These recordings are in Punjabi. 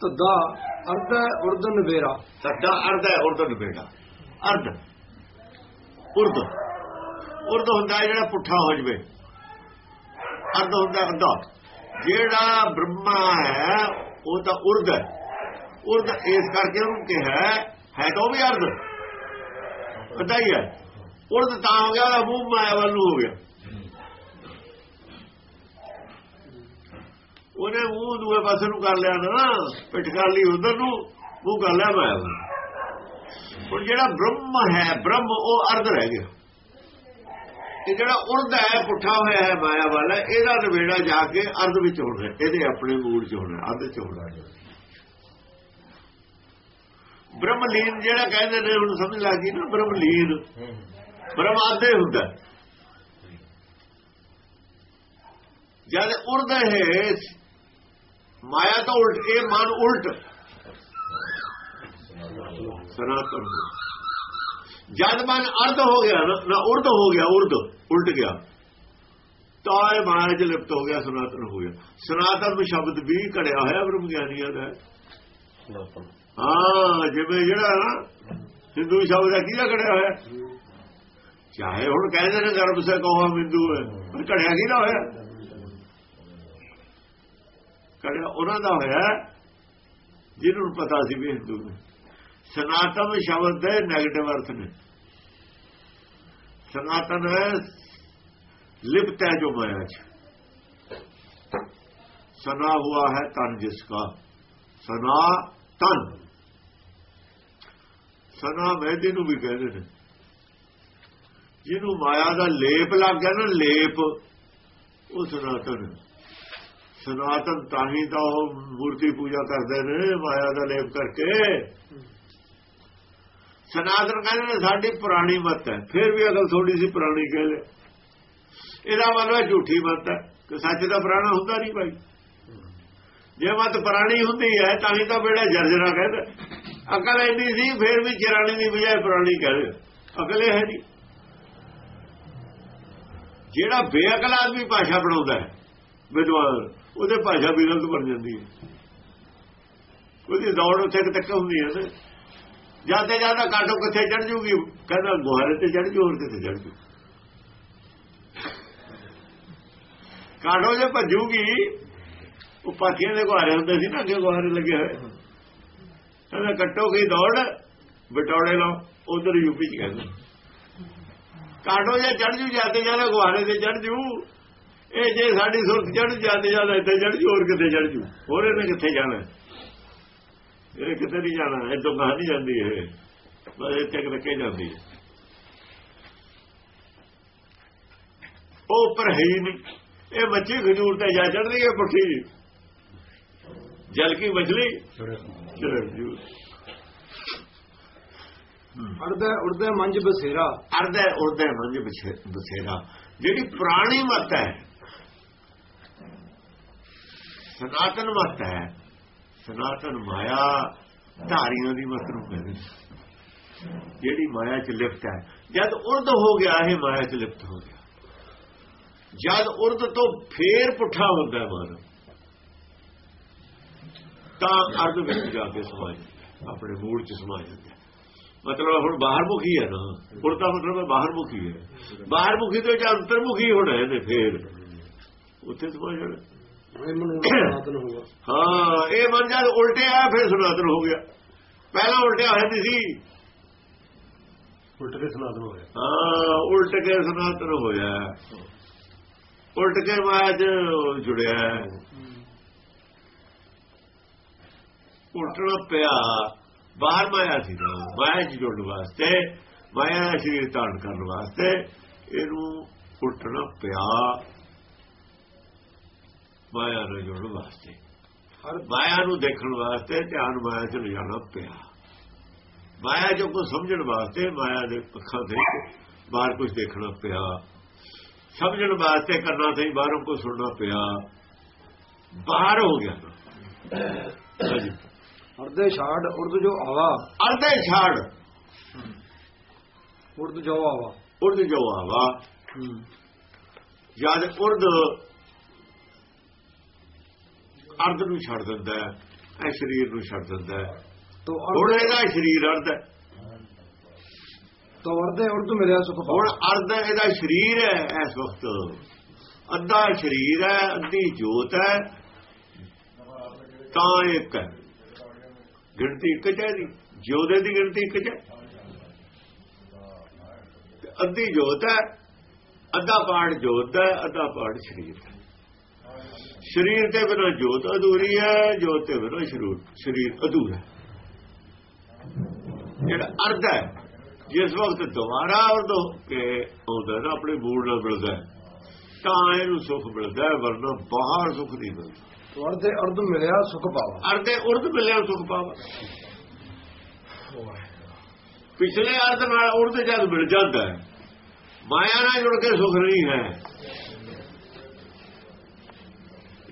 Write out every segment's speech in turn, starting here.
ਤੱਦਾ ਅਰਧ ਉਰਦ ਨਵੇਰਾ ਸੱਦਾ ਅਰਧ ਹੈ ਉਰਦ ਨਿਬੇੜਾ ਅਰਧ। ਉਰਦ ਉਰਦ ਹੁੰਦਾ ਜਿਹੜਾ ਪੁੱਠਾ ਹੋ ਜਵੇ। ਅਰਧ ਹੁੰਦਾ ਅੱਧਾ। ਜਿਹੜਾ ਬ੍ਰਹਮਾ ਹੈ, ਉਹ ਤਾਂ ਉਰਦ ਹੈ। ਉਰਦ ਇਸ ਕਰਕੇ ਉਹਨੂੰ ਕਿਹਾ ਹੈ ਤਾਂ ਉਹ ਵੀ ਅਰਧ। ਅੱਧਾ ਹੀ ਹੈ। ਉਰਦ ਤਾਂ ਹੋ ਗਿਆ, ਉਹਦਾ ਮੂੰਹ ਮਾਇਆ ਵੱਲ ਨੂੰ ਹੋ ਗਿਆ। ਉਹਨੇ ਮੂੰਹ ਦੂਏ ਪਾਸੇ ਨੂੰ ਕਰ ਲਿਆ ਨਾ, ਪਿੱਠ ਕਰ ਲਈ ਉਧਰ ਨੂੰ, ਮੂੰਹ ਕਰ ਲਿਆ ਮਾਇਆ ਹੁਣ ਜਿਹੜਾ ਬ੍ਰਹਮ ਹੈ, ਬ੍ਰਹਮ, ਉਹ ਅਰਧ ਰਹਿ ਗਿਆ। ਤੇ ਜਿਹੜਾ ਉਰਦ ਹੈ, ਪੁੱਠਾ ਹੋਇਆ ਹੈ, ਮਾਇਆ ਵਾਲਾ, ਇਹਦਾ ਨਵੇੜਾ ਜਾ ਕੇ ਅਰਧ ਵਿੱਚ ਹੋਣਾ ਇਹਦੇ ਆਪਣੇ ਮੂਡ 'ਚ ਹੋਣਾ ਅਰਧ 'ਚ ਹੋਣਾ ਬ੍ਰਹਮਲੀਨ ਜਿਹੜਾ ਕਹਿੰਦੇ ਨੇ, ਹੁਣ ਸਮਝ ਲੱਗ ਗਈ ਨਾ, ਬ੍ਰਹਮਲੀਨ। ਬ੍ਰਹਮ ਆਦੇ ਹੁੰਦਾ ਜਦ ਉਰਦ ਹੈ ਮਾਇਆ ਤਾਂ ਉਲਟ ਇਹ ਮਨ ਉਲਟ। ਸਨਾਤਨ। ਜਦ ਮਨ ਅਰਧ ਹੋ ਗਿਆ ਨਾ ਉਰਦ ਹੋ ਗਿਆ ਉਰਦ ਉਲਟ ਗਿਆ। ਤਾਂ ਇਹ ਮਾਇਆ ਚ ਲਿਪਤ ਹੋ ਗਿਆ ਸਨਾਤਨ ਹੋ ਗਿਆ। ਸਨਾਤਨ ਸ਼ਬਦ ਵੀ ਕੜਿਆ ਹੋਇਆ ਬ੍ਰਹਮ ਗਿਆਨੀਆਂ ਦਾ। ਹਾਂ ਜਿਵੇਂ ਜਿਹੜਾ ਨਾ ਹਿੰਦੂ ਸ਼ਬਦ ਹੈ ਕਿਹਦਾ ਕੜਿਆ ਹੋਇਆ? ਚਾਹੇ ਹੁਣ ਕਹਿੰਦੇ ਨੇ ਗਰਭ ਸੇ ਕਹੋ ਹਿੰਦੂ ਹੈ। ਪਰ ਕੜਿਆ ਕਿਹਦਾ ਹੋਇਆ? ਕਰਿਆ, ਉਹਨਾਂ ਦਾ ਹੋਇਆ, ਜਿਹਨੂੰ ਪਤਾ ਸੀ ਵੀ ਹਿੰਦੂ ਨੇ। ਸਨਾਤਨ ਸ਼ਬਦ ਦੇ ਨੈਗੇਟਿਵ ਅਰਥ ਨੇ। ਸਨਾਤਨ ਹੈ, ਲਿਪਤ ਹੈ ਜੋ ਮਾਇਆ ਚ। ਸਨਾ ਹੁਆ ਹੈ ਤਨ ਜਿਸਕਾ ਸਨਾ ਤਨ। ਸਨਾ ਮਹਿਦੀ ਨੂੰ ਵੀ ਕਹਿੰਦੇ ਨੇ। ਜਿਹਨੂੰ ਮਾਇਆ ਦਾ ਲੇਪ ਲੱਗ ਗਿਆ ਨਾ, ਲੇਪ, ਉਹ ਸਨਾਤਨ ਹੈ। ਸਨਾਤਨ ਤਾਂ ਹੀ ਤਾਂ ਉਹ ਮੂਰਤੀ ਪੂਜਾ ਕਰਦੇ ਨੇ, ਮਾਇਆ ਦਾ ਲੇਪ ਕਰਕੇ। ਸਨਾਤਨ ਕਹਿੰਦੇ ਨੇ, ਸਾਡੀ ਪੁਰਾਣੀ ਮਤ ਹੈ। ਫਿਰ ਵੀ ਅਗਲ ਥੋੜੀ ਸੀ ਪੁਰਾਣੀ ਕਹਿੰਦੇ ਇਹਦਾ ਮਤਲਬ ਝੂਠੀ ਮਤ ਹੈ। ਕਿ ਸੱਚ ਦਾ ਪੁਰਾਣਾ ਹੁੰਦਾ ਨਹੀਂ ਭਾਈ। ਜੇ ਮਤ ਪੁਰਾਣੀ ਹੁੰਦੀ ਹੈ ਤਾਂ ਹੀ ਤਾਂ ਬੇੜਾ ਜਰਜਰਾ ਕਹਿੰਦਾ। ਅਕਲ ਇੰਨੀ ਸੀ, ਫਿਰ ਵੀ ਜਰਾਣੀ ਦੀ ਬਜਾਏ ਪੁਰਾਣੀ ਕਹਿੰਦੇ ਅਕਲ ਇਹ ਹੈ ਨਹੀਂ। ਜਿਹੜਾ ਬੇਅਕਲ ਆਦਮੀ ਭਾਸ਼ਾ ਬਣਾਉਂਦਾ ਹੈ, ਵਿਦਵਾਨ ਉਹਦੇ ਭਾਸ਼ਾ ਵੀ ਗਲਤ ਬਣ ਜਾਂਦੀ ਹੈ। ਉਹਦੀ ਦੌੜ ਉੱਥੇ ਤੱਕ ਹੁੰਦੀ ਹੈ ਨਾ ਜਾਂਦੇ ਜਾਂਦਾ ਕਾਟੋ ਕਿੱਥੇ ਚੜ ਜੂਗੀ, ਕਹਿੰਦਾ ਗੁਹਾਰੇ ਤੇ ਚੜ ਜੂ, ਹੋਰ ਕਿੱਥੇ ਚੜ ਜੂ। ਕਾਟੋ ਜੇ ਭੱਜੂਗੀ, ਉਹ ਪਾਥੀਆਂ ਦੇ ਗੁਹਾਰੇ ਹੁੰਦੇ ਸੀ ਨਾ, ਅੱਗੇ ਗੁਹਾਰੇ ਲੱਗੇ ਹੋਏ। ਕਹਿੰਦਾ ਕੱਟੋ ਗਈ ਦੌੜ ਬਟੌੜੇ ਲਓ, ਉਧਰ ਯੂਪੀ ਚ ਕਹਿੰਦਾ। ਕਾਟੋ ਜੇ ਚੜ ਜੂ ਜਾਂਦੇ ਜਾਂਦਾ ਗੁਹਾਰੇ ਤੇ ਚੜ ਜੂ ਇਹ ਜੇ ਸਾਡੀ ਸੁਰਤ ਚੜ ਜਾਂਦੇ ਜਾਂਦਾ ਇੱਥੇ ਚੜ ਜੂ ਹੋਰ ਕਿੱਥੇ ਚੜ ਜੂ? ਹੋਰ ਇਹਨੇ ਕਿੱਥੇ ਜਾਣਾ? ਇਹ ਕਿਤੇ ਨਹੀਂ ਜਾਣਾ? ਇਹ ਤੋਂ ਬਾਹਰ ਨਹੀਂ ਜਾਂਦੀ ਇਹ। ਬਸ ਇੱਥੇ ਰੱਖੇ ਜਾਂਦੀ ਹੈ। ਉਹ ਉੱਪਰ ਹੈ ਹੀ ਨਹੀਂ। ਇਹ ਮੱਛੀ ਖਜੂਰ ਤੇ ਜਾ ਚੜਦੀ ਹੈ ਪੁੱਠੀ ਜਲ ਕੀ ਮਛਲੀ ਚੜ੍ਹ ਜੂ ਅਰਧ ਉਰਦ ਮੰਜ ਬਸੇਰਾ। ਅਰਧ ਉਰਦ ਮੰਜ ਬਸੇਰਾ। ਜਿਹੜੀ ਪੁਰਾਣੀ ਮਤ ਹੈ ਸਨਾਤਨ ਮਤ ਹੈ। ਸਨਾਤਨ ਮਾਇਆ ਧਾਰੀਆਂ ਦੀ ਮਤ ਨੂੰ ਕਹਿੰਦੇ ਜਿਹੜੀ ਮਾਇਆ ਚ ਲਿਪਤ ਹੈ। ਜਦ ਉਰਦ ਹੋ ਗਿਆ, ਇਹ ਮਾਇਆ ਚ ਲਿਪਤ ਹੋ ਗਿਆ। ਜਦ ਉਰਦ ਤੋਂ ਫੇਰ ਪੁੱਠਾ ਹੁੰਦਾ ਮਨ ਤਾਂ ਅਰਧ ਵਿੱਚ ਜਾ ਕੇ ਸਮਾਜ ਜਾਂਦਾ ਆਪਣੇ ਮੂਲ ਚ ਸਮਾਜ ਜਾਂਦਾ ਮਤਲਬ ਹੁਣ ਬਾਹਰ ਮੁਖੀ ਹੈ ਨਾ। ਉਰਦਾ ਮਤਲਬ ਬਾਹਰ ਮੁਖੀ ਹੈ। ਬਾਹਰ ਮੁਖੀ ਤੋਂ ਜਾਂ ਅੰਤਰਮੁਖੀ ਹੋਣਾ ਇਹਦੇ ਫੇਰ। ਉੱਥੇ ਸਮਾਜ ਜਾਣਾ ਹਾਂ ਇਹ ਮਨ ਜਦ ਉਲਟਿਆ ਫਿਰ ਸਨਾਤਨ ਹੋ ਗਿਆ। ਪਹਿਲਾਂ ਉਲਟਿਆ ਹੋਇਆ ਨਹੀਂ ਸੀ। ਉਲਟ ਕੇ ਸਨਾਤਨ ਹੋਇਆ ਹਾਂ ਉਲਟ ਕੇ ਸਨਾਤਨ ਹੋਇਆ ਉਲਟ ਕੇ ਚ ਜੁੜਿਆ। ਉਲਟਣਾ ਪਿਆ। ਬਾਹਰ ਮਾਇਆ ਸੀ ਮਾਇਆ ਚ ਜੁੜਨ ਵਾਸਤੇ ਮਾਇਆ ਸ਼ਰੀਰ ਧਾਰਨ ਕਰਨ ਵਾਸਤੇ ਇਹਨੂੰ ਉਲਟਣਾ ਪਿਆ। ਮਾਇਆ ਨਾਲ ਜੁੜਨ ਵਾਸਤੇ। ਹਰ ਮਾਇਆ ਨੂੰ ਦੇਖਣ ਵਾਸਤੇ ਧਿਆਨ ਮਾਇਆ 'ਚ ਲਿਜਾਣਾ ਪਿਆ। ਮਾਇਆ ਜੋ ਕੋ ਸਮਝਣ ਵਾਸਤੇ ਮਾਇਆ ਦੇ ਅੱਖਾਂ ਦੇ ਬਾਹਰ ਕੁਝ ਦੇਖਣਾ ਪਿਆ। ਸਮਝਣ ਵਾਸਤੇ ਕਰਨਾ ਸਹੀ ਬਾਹਰੋਂ ਕੋ ਸੁਣਨਾ ਪਿਆ। ਬਾਹਰ ਹੋ ਗਿਆ ਅਰਧੇ ਛਾੜ ਉਰਦ ਜੋ ਆਵਾ। ਅਰਧੇ ਛਾੜ। ਉਰਦ ਜੋ ਆਵਾ। ਉਰਦ ਜੋ ਆਵਾ। ਜਦ ਉਰਦ ਅਰਧ ਨੂੰ ਛੱਡ ਦਿੰਦਾ ਹੈ ਇਹ ਸਰੀਰ ਨੂੰ ਛੱਡ ਦਿੰਦਾ ਹੈ। ਇਹਦਾ ਸਰੀਰ ਅਰਧ ਹੈ। ਤੋ ਅਰਧੇ ਉਰਦ ਮਿਲਿਆ ਸੁਖ ਹੁਣ ਅਰਧ ਇਹਦਾ ਸਰੀਰ ਹੈ ਇਸ ਵਕਤ। ਅੱਧਾ ਸਰੀਰ ਹੈ ਅੱਧੀ ਜੋਤ ਹੈ। ਤਾਂ ਇੱਕ ਹੈ। ਗਿਣਤੀ ਇੱਕ ਚ ਹੈ ਦੀ ਦੀ ਗਿਣਤੀ ਇੱਕ ਚ ਹੈ। ਤੇ ਅੱਧੀ ਜੋਤ ਹੈ ਅੱਧਾ ਪਾਠ ਜੋਤ ਦਾ ਹੈ, ਅੱਧਾ ਪਾਠ ਸਰੀਰ ਦਾ ਹੈ। ਸਰੀਰ ਤੇ ਬਿਨਾਂ ਜੋਤ ਅਧੂਰੀ ਹੈ ਜੋਤ ਤੇ ਬਿਨਾਂ ਸ਼ਰੀਰ। ਸਰੀਰ ਅਧੂਰਾ। ਜਿਹੜਾ ਅਰਧ ਹੈ ਜਿਸ ਵਕਤ ਦੁਬਾਰਾ ਅਰਧ ਹੋ ਕੇ ਨਾ ਆਪਣੇ ਮੂਲ ਨਾਲ ਮਿਲਦਾ ਹੈ, ਤਾਂ ਇਹਨੂੰ ਸੁਖ ਮਿਲਦਾ ਹੈ ਵਰਨਾ ਬਾਹਰ ਸੁਖ ਨਹੀਂ ਮਿਲਦਾ। ਅਰਧੇ ਉਰਦ ਮਿਲਿਆ ਸੁਖ ਪਾਵਾ। ਅਰਧੇ ਉਰਧ ਮਿਲਿਆ ਸੁਖ ਪਾਵਾ। ਪਿਛਲੇ ਅਰਧ ਨਾਲ ਉਰਧ ਜਦ ਮਿਲ ਜਾਂਦਾ ਹੈ ਮਾਇਆ ਨਾਲ ਜੁੜ ਕੇ ਸੁਖ ਨਹੀਂ ਹੈ।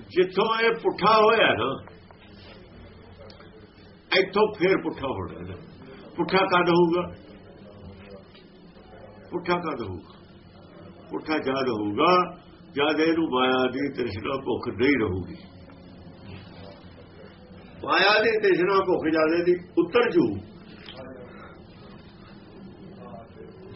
ਜਿੱਥੋਂ ਇਹ ਪੁੱਠਾ ਹੋਇਆ ਨਾ, ਇੱਥੋਂ ਫੇਰ ਪੁੱਠਾ ਹੋਣਾ ਪੁੱਠਾ ਕਦ ਹੋਊਗਾ? ਪੁੱਠਾ ਕਦ ਹੋਊਗਾ? ਪੁੱਠਾ ਜਦ ਹੋਊਗਾ, ਜਦ ਇਹਨੂੰ ਮਾਇਆ ਦੀ ਤ੍ਰਿਸ਼ਨਾ ਭੁੱਖ ਨਹੀਂ ਰਹੂਗੀ। ਮਾਇਆ ਦੀ ਤ੍ਰਿਸ਼ਨਾ ਭੁੱਖ ਜਾਦੇ ਦੀ ਉੱਤਰ ਜੂ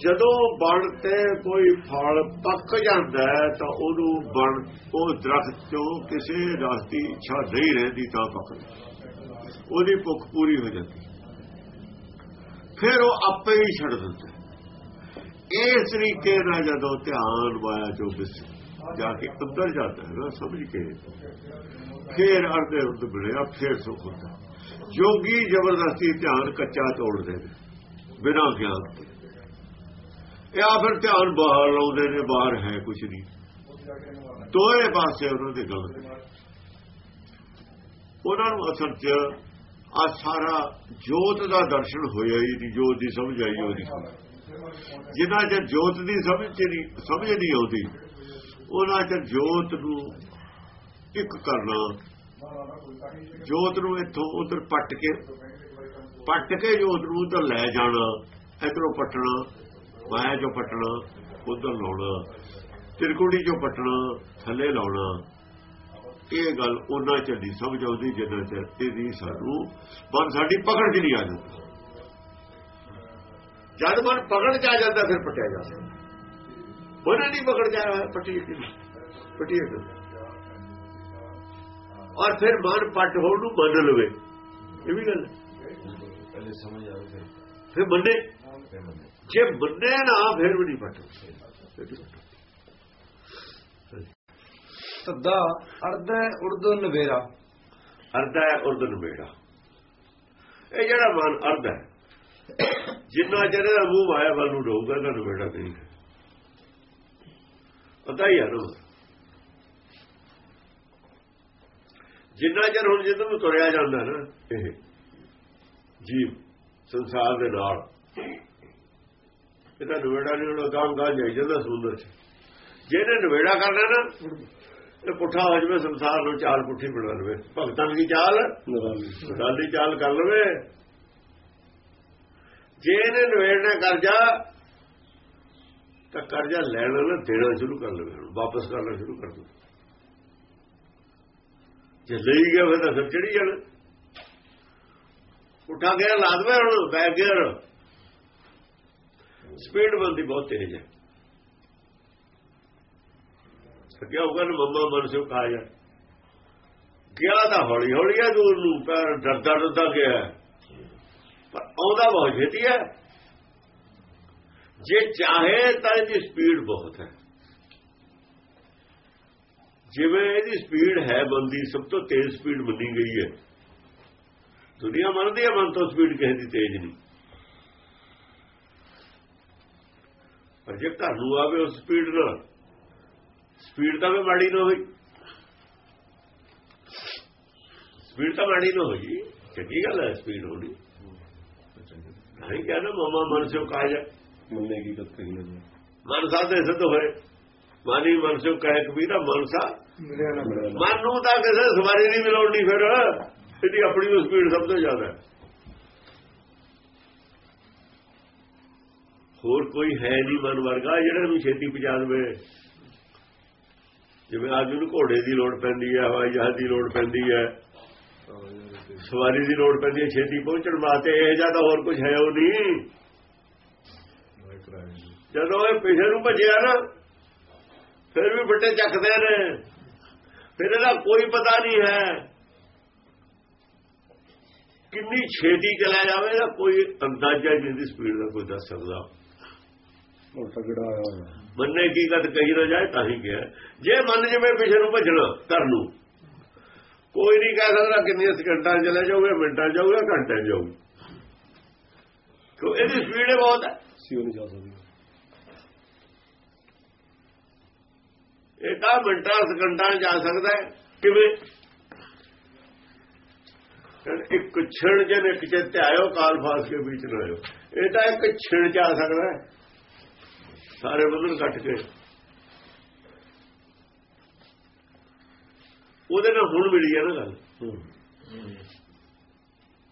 ਜਦੋਂ ਬਣ ਤੇ ਕੋਈ ਫਲ ਪੱਕ ਜਾਂਦਾ ਤਾਂ ਉਹਨੂੰ ਬਣ, ਉਹ ਦਰਖਤ ਤੋਂ ਕਿਸੇ ਰਸ ਦੀ ਇੱਛਾ ਨਹੀਂ ਰਹਿੰਦੀ, ਤਾਂ ਪੱਕਦਾ। ਉਹਦੀ ਭੁੱਖ ਪੂਰੀ ਹੋ ਜਾਂਦੀ। ਫਿਰ ਉਹ ਆਪੇ ਹੀ ਛੱਡ ਦਿੰਦਾ ਇਸ ਤਰੀਕੇ ਨਾਲ ਜਦੋਂ ਧਿਆਨ ਮਾਇਆ ਚੋਂ ਵਿਸ ਜਾ ਕੇ ਅੰਦਰ ਜਾਂਦਾ ਹੈ ਨਾ, ਸਮਝ ਕੇ, ਫੇਰ ਅਰਧੇ ਉਰਧ ਮਿਲਿਆ ਫਿਰ ਸੁਖ ਹੁੰਦਾ। ਜੋਗੀ ਜ਼ਬਰਦਸਤੀ ਧਿਆਨ ਕੱਚਾ ਤੋੜਦੇ ਨੇ ਬਿਨਾਂ ਗਿਆਨ ਤੋਂ। ਇਹ ਆ ਫਿਰ ਧਿਆਨ ਬਾਹਰ ਲਾਉਂਦੇ ਨੇ, ਬਾਹਰ ਹੈ ਕੁਝ ਨਹੀਂ। ਦੋਏ ਪਾਸੇ ਉਹਨਾਂ ਦੇ ਗਲਤ ਉਹਨਾਂ ਨੂੰ ਅਸਲ 'ਚ ਆ ਸਾਰਾ ਜੋਤ ਦਾ ਦਰਸ਼ਨ ਹੋਇਆ ਹੀ ਨਹੀਂ ਜੋਤ ਦੀ ਸਮਝ ਆਈ ਉਹਦੀ ਜਿਨ੍ਹਾਂ ਚ ਜੋਤ ਦੀ ਸਮਝ ਨਹੀਂ ਸਮਝ ਨਹੀਂ ਆਉਂਦੀ, ਉਹਨਾਂ ਚ ਜੋਤ ਨੂੰ ਇੱਕ ਕਰਨਾ, ਜੋਤ ਨੂੰ ਇੱਥੋਂ ਉਧਰ ਪੱਟ ਕੇ ਪੱਟ ਕੇ ਜੋਤ ਨੂੰ ਤਾਂ ਲੈ ਜਾਣਾ, ਇਧਰੋਂ ਪੱਟਣਾ ਮਾਇਆ ਚੋਂ ਪੱਟਣਾ ਉਧਰ ਲਾਉਣਾ ਤਿਰਕੁੜੀ ਚੋਂ ਪੱਟਣਾ ਥੱਲੇ ਲਾਉਣਾ ਇਹ ਗੱਲ ਉਹਨਾਂ ਚ ਨਹੀਂ ਸਮਝ ਆਉਂਦੀ ਜਿੰਨਾ ਚਿਰ ਇਹਦੀ ਸਾਨੂੰ ਮਨ ਸਾਡੀ ਪਕੜ ਚ ਨਹੀਂ ਆ ਜਾਂਦੀ। ਜਦ ਮਨ ਪਕੜ ਚ ਆ ਜਾਂਦਾ ਫਿਰ ਪਟਿਆ ਜਾਂਦਾ ਉਹਨਾਂ ਨਹੀਂ ਪਕੜ ਜਾ ਪੱਟੀ ਪੱਟੀ ਔਰ ਫਿਰ ਮਨ ਪੱਟ ਹੋਣ ਨੂੰ ਮੰਨ ਲਵੇ। ਇਹ ਵੀ ਗੱਲ। ਪਹਿਲੇ ਸਮਝ ਆਵੇ ਫਿਰ ਮੰਨੇ। ਜੇ ਮੰਨੇ ਨਾ ਫਿਰ ਵੀ ਨਹੀਂ ਪੱਟ ਤੱਦਾ ਅਰਧੇ ਉਰਦ ਨਵੇਰਾ ਅਰਧਾ ਹੈ ਉਰਦਨ ਮੇੜਾ ਇਹ ਜਿਹੜਾ ਮਨ ਅਰਧ ਹੈ ਜਿੰਨਾ ਇਹਦਾ ਮੂੰਹ ਮਾਇਆ ਵੱਲ ਨੂੰ ਰਹੂਗਾ ਤਾਂ ਨਵੇੜਾ ਨਹੀਂ ਪਤਾ ਹੀ ਹੈ ਨਾ। ਜਿੰਨਾ ਚਿਰ ਹੁਣ ਜਿੱਦ ਨੂੰ ਤੁਰਿਆ ਜਾਂਦਾ ਨਾ ਇਹ ਜੀਵ ਸੰਸਾਰ ਦੇ ਨਾਲ ਇਹਦਾ ਨਵੇੜਾ ਨਹੀਂ ਹੋਣਾ ਗਾਂ ਗਾਂ ਜਾਈ ਜਾਂਦਾ ਸਮੁੰਦਰ ਚ ਜਿਹਨੇ ਨਵੇੜਾ ਕਰਨਾ ਨਾ ਇਹ ਪੁੱਠਾ ਹੋ ਜਵੇ ਸੰਸਾਰ ਨੂੰ ਚਾਲ ਪੁੱਠੀ ਬਣਾ ਲਵੇ। ਭਗਤਾਂ ਦੀ ਚਾਲ ਗੱਲ ਦੀ ਚਾਲ ਕਰ ਲਵੇ। ਜੇ ਇਹਨੇ ਨਵੇੜਨਾ ਕਰਜਾ ਤਾਂ ਕਰਜ਼ਾ ਲੈਣਾ ਨਾ, ਦੇਣਾ ਸ਼ੁਰੂ ਕਰ ਲਵੇ ਹੁਣ, ਵਾਪਸ ਕਰਨਾ ਸ਼ੁਰੂ ਕਰ ਦੋ ਜੇ ਲਈ ਗਿਆ ਫਿਰ ਤਾਂ ਫਿਰ ਚੜੀ ਜਾਣਾ। ਉਠਾ ਗਿਆ ਲਾਦਵੇ ਹੁਣ ਬੈਕ ਗੇਅਰ ਸਪੀਡ ਬੰਦੀ ਬਹੁਤ ਤੇਜ਼ ਹੈ। ਸਕਿਆ ਹੋਗਾ ਨਾ ਮੰਮਾ ਮਨ ਸਿਓ ਕਹਾ ਜਾ। ਗਿਆ ਤਾਂ ਹੌਲੀ ਹੌਲੀ ਹੈ, ਦੂਰ ਨੂੰ ਪਰ ਡਰਦਾ ਡਰਦਾ ਗਿਆ ਪਰ ਆਉਂਦਾ ਬਹੁਤ ਛੇਤੀ ਹੈ। ਜੇ ਚਾਹੇ ਤਾਂ ਇਹਦੀ ਸਪੀਡ ਬਹੁਤ ਹੈ। ਜਿਵੇਂ ਇਹਦੀ ਸਪੀਡ ਹੈ ਬੰਦੀ, ਸਭ ਤੋਂ ਤੇਜ਼ ਸਪੀਡ ਮੰਨੀ ਗਈ ਹੈ। ਦੁਨੀਆ ਮੰਨਦੀ ਹੈ, ਮਨ ਤੋਂ ਸਪੀਡ ਕਿਸੇ ਦੀ ਤੇਜ਼ ਨਹੀਂ। ਪਰ ਜੇ ਘਰ ਨੂੰ ਆਵੇ ਉਸ ਸਪੀਡ ਨਾਲ ਸਪੀਡ ਤਾਂ ਵੀ ਮਾੜੀ ਨਾ ਹੋਈ। ਸਪੀਡ ਤਾਂ ਮਾੜੀ ਨਾ ਹੋਈ ਚੰਗੀ ਗੱਲ ਹੈ ਸਪੀਡ ਹੋਣੀ। ਨਹੀਂ ਕਹਿੰਦਾ ਮਮਾ ਮਨ ਸੇ ਕਹਾ ਜਾ ਮੰਨੇ ਕੀ ਕਦ ਕਹੀ ਨਾ ਮਨਸਾ ਦੇ ਸਿੱਧ ਹੋਏ। ਮਾਨੀ ਮਨ ਸੇ ਕਹੇ ਕਬੀਰਾ ਮਨਸਾ। ਨਾ ਮਨ ਨੂੰ ਤਾਂ ਕਿਸੇ ਸਵਾਰੀ ਨਹੀਂ ਮਿਲਾਉਣੀ ਫਿਰ। ਇਹਦੀ ਆਪਣੀ ਸਪੀਡ ਸਭ ਤੋਂ ਜ਼ਿਆਦਾ ਹੈ। ਹੋਰ ਕੋਈ ਹੈ ਨਹੀਂ ਮਨ ਵਰਗਾ, ਜਿਹੜਾ ਨੂੰ ਛੇਤੀ ਪਹੁੰਚਾ ਦੇਵੇ। ਜਿਵੇਂ ਅੱਜ ਨੂੰ ਘੋੜੇ ਦੀ ਲੋੜ ਪੈਂਦੀ ਹੈ, ਹਵਾਈ ਜਹਾਜ਼ ਦੀ ਲੋੜ ਪੈਂਦੀ ਹੈ, ਸਵਾਰੀ ਦੀ ਲੋੜ ਪੈਂਦੀ ਹੈ, ਛੇਤੀ ਪਹੁੰਚਣ ਵਾਸਤੇ ਇਹ ਜ਼ਿਆਦਾ ਹੋਰ ਕੁਝ ਹੈ ਉਹ ਨਹੀਂ। ਜਦੋਂ ਇਹ ਪਿਛੇ ਨੂੰ ਭੱਜਿਆ ਨਾ, ਫਿਰ ਵੀ ਬੱਟੇ ਚੱਕਦੇ ਨੇ। ਫਿਰ ਇਹਦਾ ਕੋਈ ਪਤਾ ਨਹੀਂ ਹੈ। ਕਿੰਨੀ ਛੇਤੀ ਚਲਾ ਜਾਵੇਗਾ ਕੋਈ ਅੰਦਾਜ਼ਾ ਨਹੀਂ ਦੀ ਸਪੀਡ ਦਾ ਕੋਈ ਦੱਸ ਸਕਦਾ। ਉਹ ਤਗੜਾ ਮੰਨੇ ਕੀ ਗੱਲ ਕਹੀ ਨਾ ਜਾਏ ਤਾਂ ਹੀ ਗਿਆ ਜੇ ਮੰਨ ਜਵੇ ਪਿਛੇ ਨੂੰ ਭੱਜਣਾ ਕਰ ਨੂੰ ਕੋਈ ਨਹੀਂ ਕਹਿ ਸਕਦਾ ਕਿੰਨੀਆਂ ਸਕਿੰਟਾਂ ਚਲੇ ਜਾਓਗੇ ਮਿੰਟਾਂ 'ਚ ਜਾਓਗੇ ਘੰਟੇ 'ਚ ਜਾਓਗੇ ਕਿਉਂ? ਇਹਦੀ ਸਪੀਡ ਬਹੁਤ ਹੈ। ਸੀ ਉਹ ਨਹੀਂ ਜਾ ਸਕਦੀ। ਇਹ ਤਾਂ ਮਿੰਟਾਂ ਸਕਿੰਟਾਂ ਜਾ ਸਕਦਾ ਕਿਵੇਂ? ਇੱਕ ਛਿਣ ਜਨ ਇੱਕ ਚਿੱਤ ਆਇਓ ਕਾਲ ਫਾਸ ਕੇ ਵਿੱਚ ਆਇਓ। ਇਹ ਤਾਂ ਇੱਕ ਛਿਣ 'ਚ ਆ ਸਕਦਾ ਹੈ। ਸਾਰੇ ਬੰਦਨ ਕੱਟ ਕੇ। ਉਹਦੇ ਨਾਲ ਹੁਣ ਮਿਲੀ ਹੈ ਨਾ ਗੱਲ।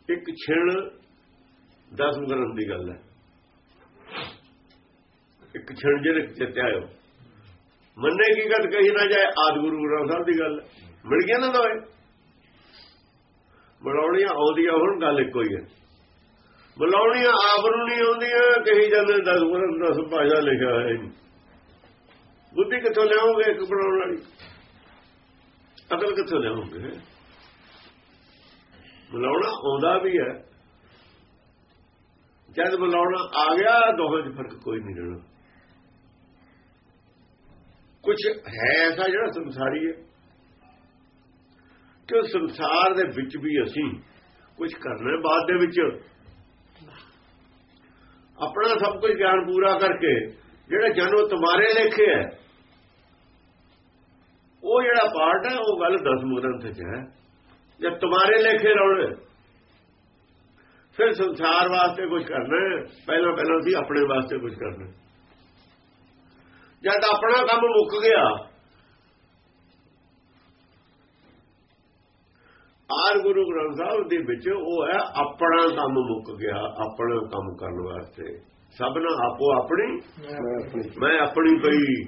ਇੱਕ ਛਿਣ 10 ਗ੍ਰੰਥ ਦੀ ਗੱਲ ਹੈ। ਇੱਕ ਛਿਣ ਜਿਹੜੇ ਚਿੱਤੇ ਆਇਓ ਮੰਨੇ ਕੀ ਗੱਲ ਕਹੀ ਨਾ ਜਾਏ ਆਦ ਗੁਰੂ ਗ੍ਰੰਥ ਸਾਹਿਬ ਦੀ ਗੱਲ। ਮਿਲ ਗਿਆ ਨਾ ਦੋਏ ਬੁਲਾਉਣੀਆਂ ਆਉਂਦੀਆਂ ਹੁਣ ਗੱਲ ਇੱਕੋ ਹੀ ਹੈ। ਬੁਲਾਉਣੀਆਂ ਆਪ ਨੂੰ ਨਹੀਂ ਆਉਂਦੀਆਂ, ਕਹੀ ਜਾਂਦੇ 10 ਗ੍ਰੰਥ ਦਸ ਭਾਸ਼ਾ ਲਿਖਿਆ ਹੈ ਬੁੱਧੀ ਕਿੱਥੋਂ ਲਿਆਓਗੇ ਇੱਕ ਬਣਾਉਣ ਵਾਲੀ? ਅਕਲ ਕਿੱਥੋਂ ਲਿਆਓਗੇ ਬੁਲਾਉਣਾ ਆਉਂਦਾ ਵੀ ਹੈ। ਜਦ ਬੁਲਾਉਣਾ ਆ ਗਿਆ, ਦੋਹਾਂ 'ਚ ਫ਼ਰਕ ਕੋਈ ਨਹੀਂ ਰਹਿਣਾ। ਕੁਝ ਹੈ ਐਸਾ ਜਿਹੜਾ ਸੰਸਾਰੀ ਹੈ? ਕਿ ਸੰਸਾਰ ਦੇ ਵਿੱਚ ਵੀ ਅਸੀਂ ਕੁਝ ਕਰਨਾ ਬਾਅਦ ਦੇ ਵਿੱਚ ਆਪਣਾ ਸਭ ਕੁਝ ਗਿਆਨ ਪੂਰਾ ਕਰਕੇ, ਜਿਹੜਾ ਜਨੋ ਤੁਹਾਰੇ ਲੇਖੇ ਹੈ, ਉਹ ਜਿਹੜਾ ਪਾਰਟ ਹੈ, ਉਹ ਗੱਲ ਦਸਮ ਗ੍ਰੰਥ 'ਚ ਹੈ। ਜਦ ਤੁਹਾਰੇ ਲੇਖੇ ਰੌਲੇ, ਫਿਰ ਸੰਸਾਰ ਵਾਸਤੇ ਕੁਝ ਕਰਨਾ ਪਹਿਲਾਂ ਪਹਿਲਾਂ ਸੀ ਆਪਣੇ ਵਾਸਤੇ ਕੁਝ ਕਰਨਾ ਜਦ ਆਪਣਾ ਕੰਮ ਮੁੱਕ ਗਿਆ ਆਰ ਗੁਰੂ ਗ੍ਰੰਥ ਸਾਹਿਬ ਦੇ ਵਿੱਚ ਉਹ ਹੈ, ਆਪਣਾ ਕੰਮ ਮੁੱਕ ਗਿਆ, ਆਪਣਾ ਕੰਮ ਕਰਨ ਵਾਸਤੇ। ਸਭ ਸਭਨਾ ਆਪੋ ਆਪਣੀ। ਮੈਂ ਆਪਣੀ ਪਈ।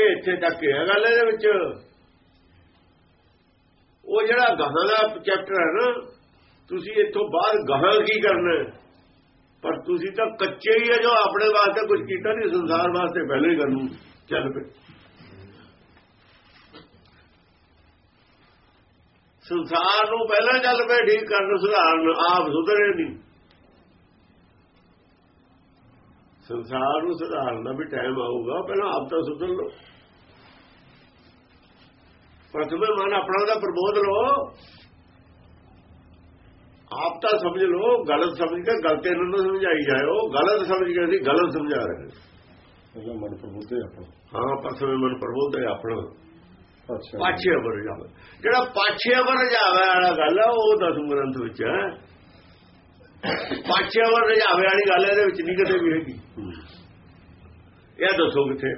ਇਹ ਇੱਥੇ ਤੱਕ ਹੈ ਗੱਲ ਇਹਦੇ ਵਿੱਚ। ਉਹ ਜਿਹੜਾ ਗਾਹਾਂ ਦਾ ਚੈਪਟਰ ਹੈ ਨਾ, ਤੁਸੀਂ ਇੱਥੋਂ ਬਾਹਰ ਗਾਹਾਂ ਕੀ ਕਰਨਾ ਪਰ ਤੁਸੀਂ ਤਾਂ ਕੱਚੇ ਹੀ ਹੈ ਜੋ ਆਪਣੇ ਵਾਸਤੇ ਕੁਝ ਕੀਤਾ ਨਹੀਂ, ਸੰਸਾਰ ਵਾਸਤੇ ਪਹਿਲੇ ਹੀ ਕਰਨ ਚੱਲ ਪਏ ਸੰਸਾਰ ਨੂੰ ਪਹਿਲਾਂ ਚੱਲ ਪਏ ਠੀਕ ਕਰਨ ਸੁਧਾਰਨ ਆਪ ਸੁਧਰੇ ਨਹੀਂ ਸੰਸਾਰ ਨੂੰ ਸੁਧਾਰਨ ਦਾ ਵੀ ਟਾਈਮ ਆਊਗਾ ਪਹਿਲਾਂ ਆਪ ਤਾਂ ਸੁਧਰ ਲਓ। ਪ੍ਰਥਮੇ ਮਨ ਆਪਣਾ ਦਾ ਪ੍ਰਬੋਧ ਲਓ। ਆਪ ਤਾਂ ਸਮਝ ਲਓ ਗਲਤ ਸਮਝ ਕੇ ਗਲਤ ਇਹਨਾਂ ਨੂੰ ਸਮਝਾਈ ਜਾਇਓ ਗਲਤ ਸਮਝ ਕੇ ਅਸੀਂ ਗਲਤ ਸਮਝਾ ਰਹੇ ਹਾਂ। ਮਨ ਪ੍ਰਬੋਧੇ ਆਪਣਾ। ਹਾਂ ਪ੍ਰਥਮੇ ਮਨ ਪ੍ਰਬੋਧ ਹੈ ਆਪਣਾ। ਪਾਛੇ ਅਵਰ ਜਾਵੇ। ਜਿਹੜਾ ਪਾਛੇ ਅਵਰ ਜਾਵੇ ਵਾਲਾ ਗੱਲ ਹੈ ਉਹ ਦਸਮ ਗ੍ਰੰਥ ਵਿੱਚ ਹੈ। ਪਾਛੇ ਅਵਰ ਜਾਵੇ ਵਾਲੀ ਗੱਲ ਇਹਦੇ ਵਿੱਚ ਨਹੀਂ ਕਿਤੇ ਵੀ ਹੈਗੀ। ਇਹ ਦੱਸੋ ਕਿੱਥੇ?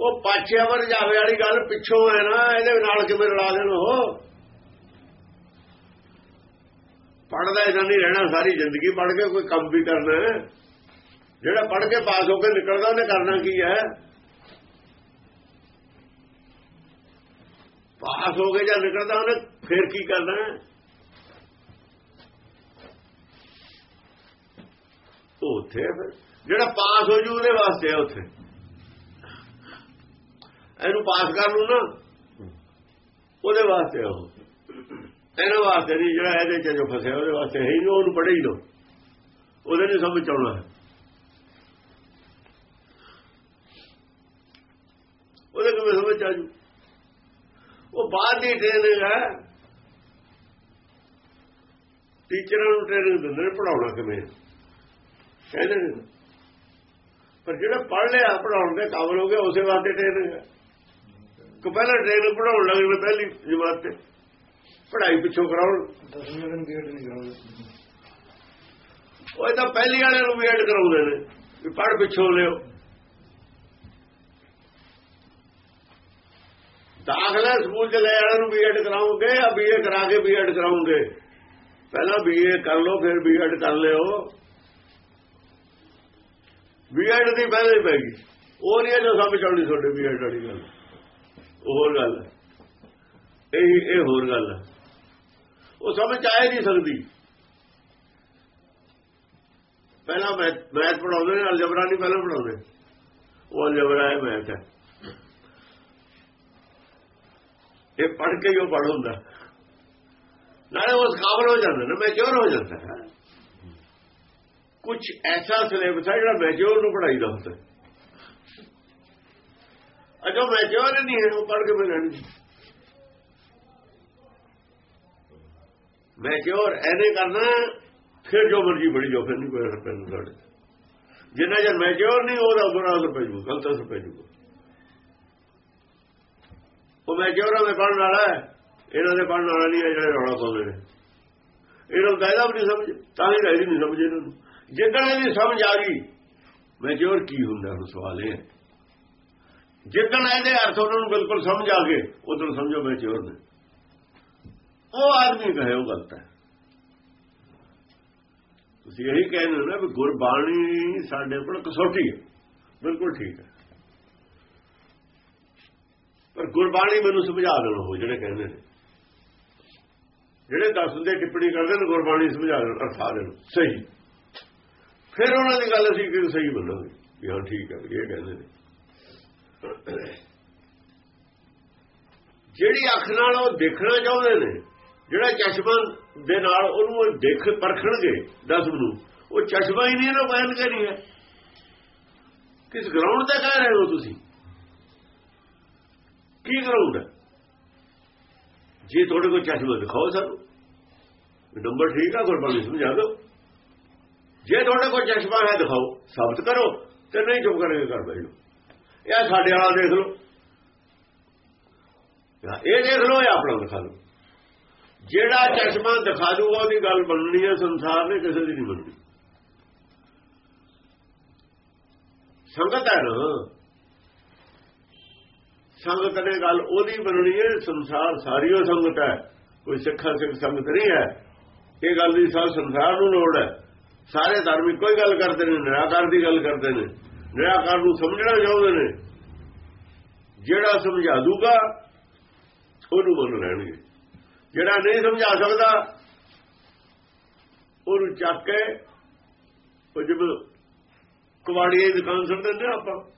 ਉਹ ਪਾਛੇ ਅਵਰ ਜਾਵੇ ਵਾਲੀ ਗੱਲ ਪਿੱਛੋਂ ਹੈ ਨਾ ਇਹਦੇ ਨਾਲ ਕਿਵੇਂ ਰਲਾ ਦੇਣ ਉਹ? ਪੜਦਾ ਇਹਨਾਂ ਨਹੀਂ ਰਹਿਣਾ ਸਾਰੀ ਜ਼ਿੰਦਗੀ ਪੜ ਕੇ ਕੋਈ ਕੰਮ ਵੀ ਕਰਨਾ ਜਿਹੜਾ ਪੜ ਕੇ ਪਾਸ ਹੋ ਕੇ ਨਿਕਲਦਾ ਉਹਨੇ ਕਰਨਾ ਕੀ ਹੈ? ਪਾਸ ਹੋ ਕੇ ਜਾਂ ਨਿਕਲਦਾ ਉਹਨੇ, ਫਿਰ ਕੀ ਕਰਨਾ ਹੈ? ਉੱਥੇ ਫਿਰ। ਜਿਹੜਾ ਪਾਸ ਹੋ ਜੂ ਉਹਦੇ ਵਾਸਤੇ ਆ ਉੱਥੇ। ਇਹਨੂੰ ਪਾਸ ਕਰ ਲੂ ਨਾ, ਉਹਦੇ ਵਾਸਤੇ ਹੈ ਉਹ। ਇਹਨਾਂ ਵਾਸਤੇ ਨਹੀਂ, ਜਿਹੜਾ ਇਹਦੇ ਚ ਜੋ ਫਸਿਆ ਉਹਦੇ ਵਾਸਤੇ ਹੈ ਹੀ ਨਹੀਂ, ਉਹਨੂੰ ਪੜ੍ਹੇ ਹੀ ਲੋ ਉਹਦੇ ਨੇ ਸਮਝ ਆਉਣਾ। ਹੈ ਉਹਦੇ ਕਿਵੇਂ ਸਮਝ ਆ ਜੂ? ਉਹ ਬਾਅਦ ਦੀ ਟ੍ਰੇਨਿੰਗ ਹੈ। ਟੀਚਰਾਂ ਨੂੰ ਟ੍ਰੇਨਿੰਗ ਦਿੰਦੇ ਨੇ ਪੜਾਉਣਾ ਕਿਵੇਂ? ਕਹਿੰਦੇ ਨੇ। ਪਰ ਜਿਹੜਾ ਪੜ੍ਹ ਲਿਆ ਪੜਾਉਣ ਦੇ ਕਾਬਲ ਹੋ ਗਿਆ ਉਸੇ ਵਾਸਤੇ ਟ੍ਰੇਨਿੰਗ ਹੈ। ਕਿ ਪਹਿਲਾਂ ਟ੍ਰੇਨਿੰਗ ਪੜਾਉਣ ਲੱਗੇ ਪਹਿਲੀ ਜਮਾਤ ਤੇ। ਪੜ੍ਹਾਈ ਪਿੱਛੋਂ ਕਰਾਉਣ। ਦਸਵੇਂ ਦਿਨ ਗੇਟ ਨਹੀਂ ਕਰਾਉਂਦੇ। ਉਹ ਤਾਂ ਪਹਿਲੀ ਵਾਲੇ ਨੂੰ ਵੀ ਐਡ ਕਰਾਉਂਦੇ ਨੇ ਵੀ ਪੜ੍ਹ ਪਿੱਛੋਂ ਲਿਓ। ਦਾਖਲਾ ਸਕੂਲ ਚ ਲੈ ਵਾਲਿਆਂ ਨੂੰ ਬੀਐਡ ਕਰਾਉਂਗੇ ਜਾਂ ਬੀਏ ਕਰਾ ਕੇ ਬੀਐਡ ਕਰਾਉਂਗੇ ਪਹਿਲਾਂ ਬੀਏ ਕਰ ਲਓ, ਫਿਰ ਬੀਐਡ ਕਰ ਲਿਓ। ਬੀਐਡ ਦੀ ਪਹਿਲੇ ਹੀ ਪੈ ਗਈ। ਉਹ ਨਹੀਂ ਜੋ ਸਮਝ ਆਉਣੀ ਤੁਹਾਡੇ ਬੀਐਡ ਵਾਲੀ ਗੱਲ। ਉਹ ਹੋਰ ਗੱਲ ਹੈ। ਇਹ ਇਹ ਹੋਰ ਗੱਲ ਹੈ। ਉਹ ਸਮਝ ਆਏ ਨਹੀਂ ਸਕਦੀ। ਪਹਿਲਾਂ ਮੈਥ ਪੜਾਉਂਦੇ ਨੇ, ਅਲਜਬਰਾ ਨਹੀਂ ਪਹਿਲਾਂ ਪੜਾਉਂਦੇ ਉਹ ਅਲਜਬਰਾ ਹੈ, ਮੈਥ ਹੈ। ਇਹ ਪੜ ਕੇ ਹੀ ਉਹ ਪੜ ਹੁੰਦਾ। ਨਾਲੇ ਉਸ ਕਾਬਲ ਹੋ ਜਾਂਦਾ ਨਾ, ਮੈਚੁਰ ਹੋ ਜਾਂਦਾ। ਹੈ ਕੁਝ ਐਸਾ ਸਿਲੇਬਸ ਹੈ ਜਿਹੜਾ ਮੈਚੁਰ ਨੂੰ ਪੜਾਈਦਾ ਹੁੰਦਾ। ਅਜੋ ਮੈਚੁਰ ਨਹੀਂ ਹੈ, ਉਹ ਪੜ ਕੇ ਮਿਲਣ ਰਹਿਣੀ ਮੈਚੁਰ ਐਨੇ ਕਰਨਾ, ਫਿਰ ਜੋ ਮਰਜ਼ੀ ਬੜੀ ਜੋ ਫਿਰ ਨਹੀਂ, ਕੋਈ ਅਸਰ ਪੈਂਦਾ ਤੁਹਾਡੇ। ਜਿੰਨਾ ਜਰ ਮੈਚੁਰ ਨਹੀਂ, ਉਹਦਾ ਬੁਰਾ ਅਸਰ ਪੈ ਜੂ ਗਲਤ ਅਸਰ ਪੈ ਜੂ ਉਹ ਮੈਂ ਮੈਚੁਰਾਂ ਦੇ ਪੜਨ ਵਾਲਾ ਹੈ। ਇਹਨਾਂ ਦੇ ਪੜਨ ਵਾਲਾ ਨਹੀਂ ਹੈ, ਜਿਹੜੇ ਰੌਲਾ ਪਾਉਂਦੇ ਨੇ। ਇਹਨਾਂ ਨੂੰ ਕਾਇਦਾ ਵੀ ਨਹੀਂ ਸਮਝ, ਤਾਂ ਹੀ ਕਾਇਦੀ ਨਹੀਂ ਸਮਝ ਇਹਨਾਂ ਨੂੰ। ਜਿੱਦਣ ਇਹਦੀ ਸਮਝ ਆ ਗਈ, ਮੈਂ ਮੈਚੁਰ ਕੀ ਹੁੰਦਾ ਉਹ ਸਵਾਲ ਇਹ ਹੈ। ਜਿੱਦਣ ਇਹਦੇ ਅਰਥ ਉਹਨਾਂ ਨੂੰ ਬਿਲਕੁਲ ਸਮਝ ਆ ਗਏ ਉਦੋਂ ਸਮਝੋ, ਮੈਂ ਚੋਰ ਨੇ। ਉਹ ਆਦਮੀ ਕਹੇ, ਉਹ ਗਲਤ ਹੈ। ਤੁਸੀਂ ਇਹੀ ਕਹਿੰਦੇ ਹੋ ਨਾ ਵੀ ਗੁਰਬਾਣੀ ਸਾਡੇ ਕੋਲ ਕਸੌਟੀ ਹੈ। ਬਿਲਕੁਲ ਠੀਕ ਹੈ। ਪਰ ਗੁਰਬਾਣੀ ਮੈਨੂੰ ਸਮਝਾ ਦੇਣ ਉਹ ਜਿਹੜੇ ਕਹਿੰਦੇ ਨੇ। ਜਿਹੜੇ ਦੱਸ ਦੇ ਟਿੱਪਣੀ ਕਰਦੇ ਨੇ, ਗੁਰਬਾਣੀ ਸਮਝਾ ਦੇਣ ਅਰਥਾ ਦੇਣ। ਸਹੀ। ਫਿਰ ਉਹਨਾਂ ਦੀ ਗੱਲ ਅਸੀਂ ਕਿ ਸਹੀ ਮੰਨਾਂਗੇ। ਵੀ ਹਾਂ, ਠੀਕ ਹੈ ਇਹ ਕਹਿੰਦੇ ਨੇ। ਜਿਹੜੀ ਅੱਖ ਨਾਲ ਉਹ ਦੇਖਣਾ ਚਾਹੁੰਦੇ ਨੇ, ਜਿਹੜਾ ਚਸ਼ਮਾ ਦੇ ਨਾਲ ਉਹਨੂੰ ਦੇਖ ਪਰਖਣਗੇ ਦਸਮ ਨੂੰ, ਉਹ ਚਸ਼ਮਾ ਹੀ ਨਹੀਂ ਨਾ ਬਿਆਨ ਕਰੀ ਹੈ? ਕਿਸ ਗਰਾਊਂਡ ਤੇ ਕਹਿ ਰਹੇ ਹੋ ਤੁਸੀਂ? ਕੀ ਗਰਾਊਂਡ ਹੈ? ਜੇ ਤੁਹਾਡੇ ਕੋਲ ਚਸ਼ਮਾ ਦਿਖਾਓ ਸਾਨੂੰ। ਨੰਬਰ ਠੀਕ ਆ, ਗੁਰਬਾਣੀ ਸਮਝਾ ਦਿਓ। ਜੇ ਤੁਹਾਡੇ ਕੋਲ ਚਸ਼ਮਾ ਹੈ, ਦਿਖਾਓ। ਸਾਬਤ ਕਰੋ ਤੇ ਨਹੀਂ ਚੁੱਪ ਕਰਕੇ ਕਰ ਬੈਠੋ ਇਹ ਸਾਡੇ ਵਾਲਾ ਦੇਖ ਲਓ। ਇਹ ਦੇਖ ਲਓ, ਇਹ ਆਪਣਾ ਦਿਖਾ ਲਓ। ਜਿਹੜਾ ਚਸ਼ਮਾ ਦਿਖਾ ਦੂਗਾ, ਉਹਦੀ ਗੱਲ ਬਣਨੀ ਹੈ, ਸੰਸਾਰ ਨੇ ਕਿਸੇ ਦੀ ਨਹੀਂ ਬਣਨੀ ਸੰਗਤ ਹੈ ਨਾ ਸੰਗਤ ਨੇ ਗੱਲ ਉਹਦੀ ਬਣਨੀ ਹੈ, ਸੰਸਾਰ ਸਾਰੀ ਉਹ ਸੰਗਤ ਹੈ। ਕੋਈ ਸਿੱਖਾ ਸਿੱਖ ਸੰਗਤ ਨਹੀਂ ਹੈ। ਇਹ ਗੱਲ ਦੀ ਸਾਰ ਸੰਸਾਰ ਨੂੰ ਲੋੜ ਹੈ। ਸਾਰੇ ਧਾਰਮਿਕ ਕੋਈ ਗੱਲ ਕਰਦੇ ਨੇ, ਨਿਰਾਕਾਰ ਦੀ ਗੱਲ ਕਰਦੇ ਨੇ। ਨਿਰਾਕਾਰ ਨੂੰ ਸਮਝਣਾ ਚਾਹੁੰਦੇ ਨੇ। ਜਿਹੜਾ ਸਮਝਾ ਦੂਗਾ, ਉਹਨੂੰ ਮੰਨ ਲੈਣਗੇ। ਜਿਹੜਾ ਨਹੀਂ ਸਮਝਾ ਸਕਦਾ, ਉਹਨੂੰ ਚੱਕ ਕੇ ਉਹ ਜਿਵੇਂ ਕੁਵਾੜੀਏ ਦੀ ਦੁਕਾਨ ਸੁੱਟ ਦਿੰਦੇ ਆ ਆਪਾਂ।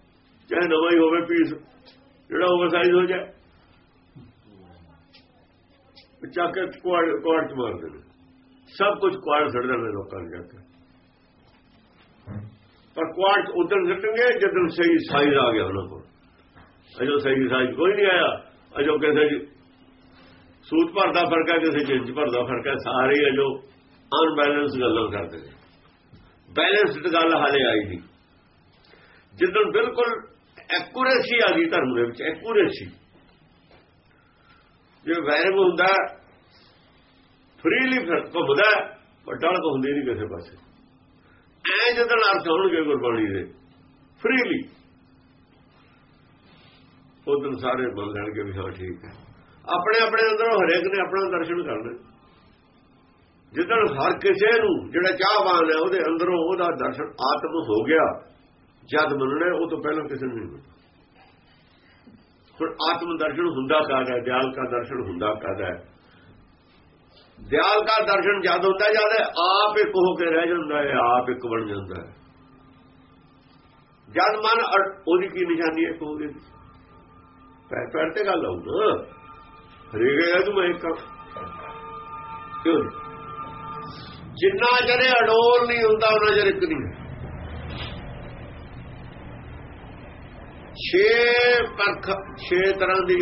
ਚਾਹੇ ਨਵਾਂ ਹੀ ਹੋਵੇ ਪੀਸ। ਜਿਹੜਾ ਓਵਰਸਾਈਜ਼ ਹੋ ਜਾਏ। ਚੱਕ ਕੇ ਕੁਆੜ ਚ ਮਾਰਦੇ ਨੇ ਸਭ ਕੁਝ ਕੁਆੜ ਸੁੱਟ ਦਿੰਦੇ ਲੋਕਾਂ ਨੂੰ ਜਾ ਕੇ। ਪਰ ਕੁਆੜ ਉਦੋਂ ਸੁੱਟਣਗੇ ਜਦੋਂ ਸਹੀ ਸਾਈਜ਼ ਆ ਗਿਆ ਉਹਨਾਂ ਕੋਲ। ਅਜੋ ਸਹੀ ਸਾਈਜ਼ ਕੋਈ ਨਹੀਂ ਆਇਆ। ਅਜੋ ਕਿਸੇ ਸੂਤ ਭਰਦਾ ਫ਼ਰਕ ਹੈ ਕਿਸੇ ਚੀਜ਼ ਭਰਦਾ ਫ਼ਰਕ ਹੈ। ਸਾਰੇ ਅਜੋ ਅਨਬੈਲੈਂਸ ਗੱਲਾਂ ਕਰਦੇ ਨੇ। ਬੈਲੈਂਸਡ ਗੱਲ ਹਾਲੇ ਆਈ ਨਹੀਂ। ਜਦੋਂ ਬਿਲਕੁਲ ਐਕੂਰੇਸੀ ਆ ਗਈ ਧਰਮ ਦੇ ਵਿੱਚ, ਐਕੂਰੇਸੀ। ਜੇ ਵੈਰਮ ਹੁੰਦਾ ਫਰੀਲੀ ਘੁੰਮਦਾ ਪਰ ਕੋ ਹੁੰਦੀ ਨਹੀਂ ਕਿਸੇ ਪਾਸੇ। ਐ ਜਦੋਂ ਅਰਥ ਹੋਣਗੇ ਗੁਰਬਾਣੀ ਦੇ ਫਰੀਲੀ ਉਦੋਂ ਸਾਰੇ ਬੋਲ ਲੈਣਗੇ ਵੀ ਹਾਂ, ਠੀਕ ਹੈ। ਆਪਣੇ ਆਪਣੇ ਅੰਦਰੋਂ ਹਰੇਕ ਨੇ ਆਪਣਾ ਦਰਸ਼ਨ ਕਰਨਾ। ਜਿੱਦਣ ਹਰ ਕਿਸੇ ਨੂੰ ਜਿਹੜਾ ਚਾਹਵਾਨ ਹੈ, ਉਹਦੇ ਅੰਦਰੋਂ ਉਹਦਾ ਦਰਸ਼ਨ ਆਤਮ ਹੋ ਗਿਆ। ਜਦ ਮੰਨਣਾ ਉਹ ਤੋਂ ਪਹਿਲਾਂ ਕਿਸੇ ਨੂੰ ਨਹੀਂ ਹੁਣ ਆਤਮ ਦਰਸ਼ਨ ਹੁੰਦਾ ਕਾਹਦਾ ਦਿਆਲ ਕਾ ਦਰਸ਼ਨ ਹੁੰਦਾ ਕਾਹਦਾ ਦਿਆਲ ਕਾ ਦਰਸ਼ਨ ਜਦ ਹੁੰਦਾ ਜਦ ਆਪ ਇੱਕ ਹੋ ਕੇ ਰਹਿ ਜਾਂਦਾ ਹੈ ਆਪ ਇੱਕ ਬਣ ਜਾਂਦਾ ਹੈ। ਜਦ ਮਨ ਉਹਦੀ ਕੀ ਨਿਸ਼ਾਨੀ ਹੈ? ਕੋਲ ਪੈਰ ਪੈਰ ਤੇ ਗੱਲ ਆਉ ਨਾ। ਹਰੇਗਾ ਤੂੰ ਮੈਂ ਇੱਕ ਕਿਉਂ ਜਿੰਨਾ ਚਿਰ ਅਡੋਲ ਨਹੀਂ ਹੁੰਦਾ, ਉਹਨਾਂ ਚਿਰ ਇੱਕ ਨਹੀਂ ਛੇ ਪਰਖ ਛੇ ਤਰ੍ਹਾਂ ਦੀ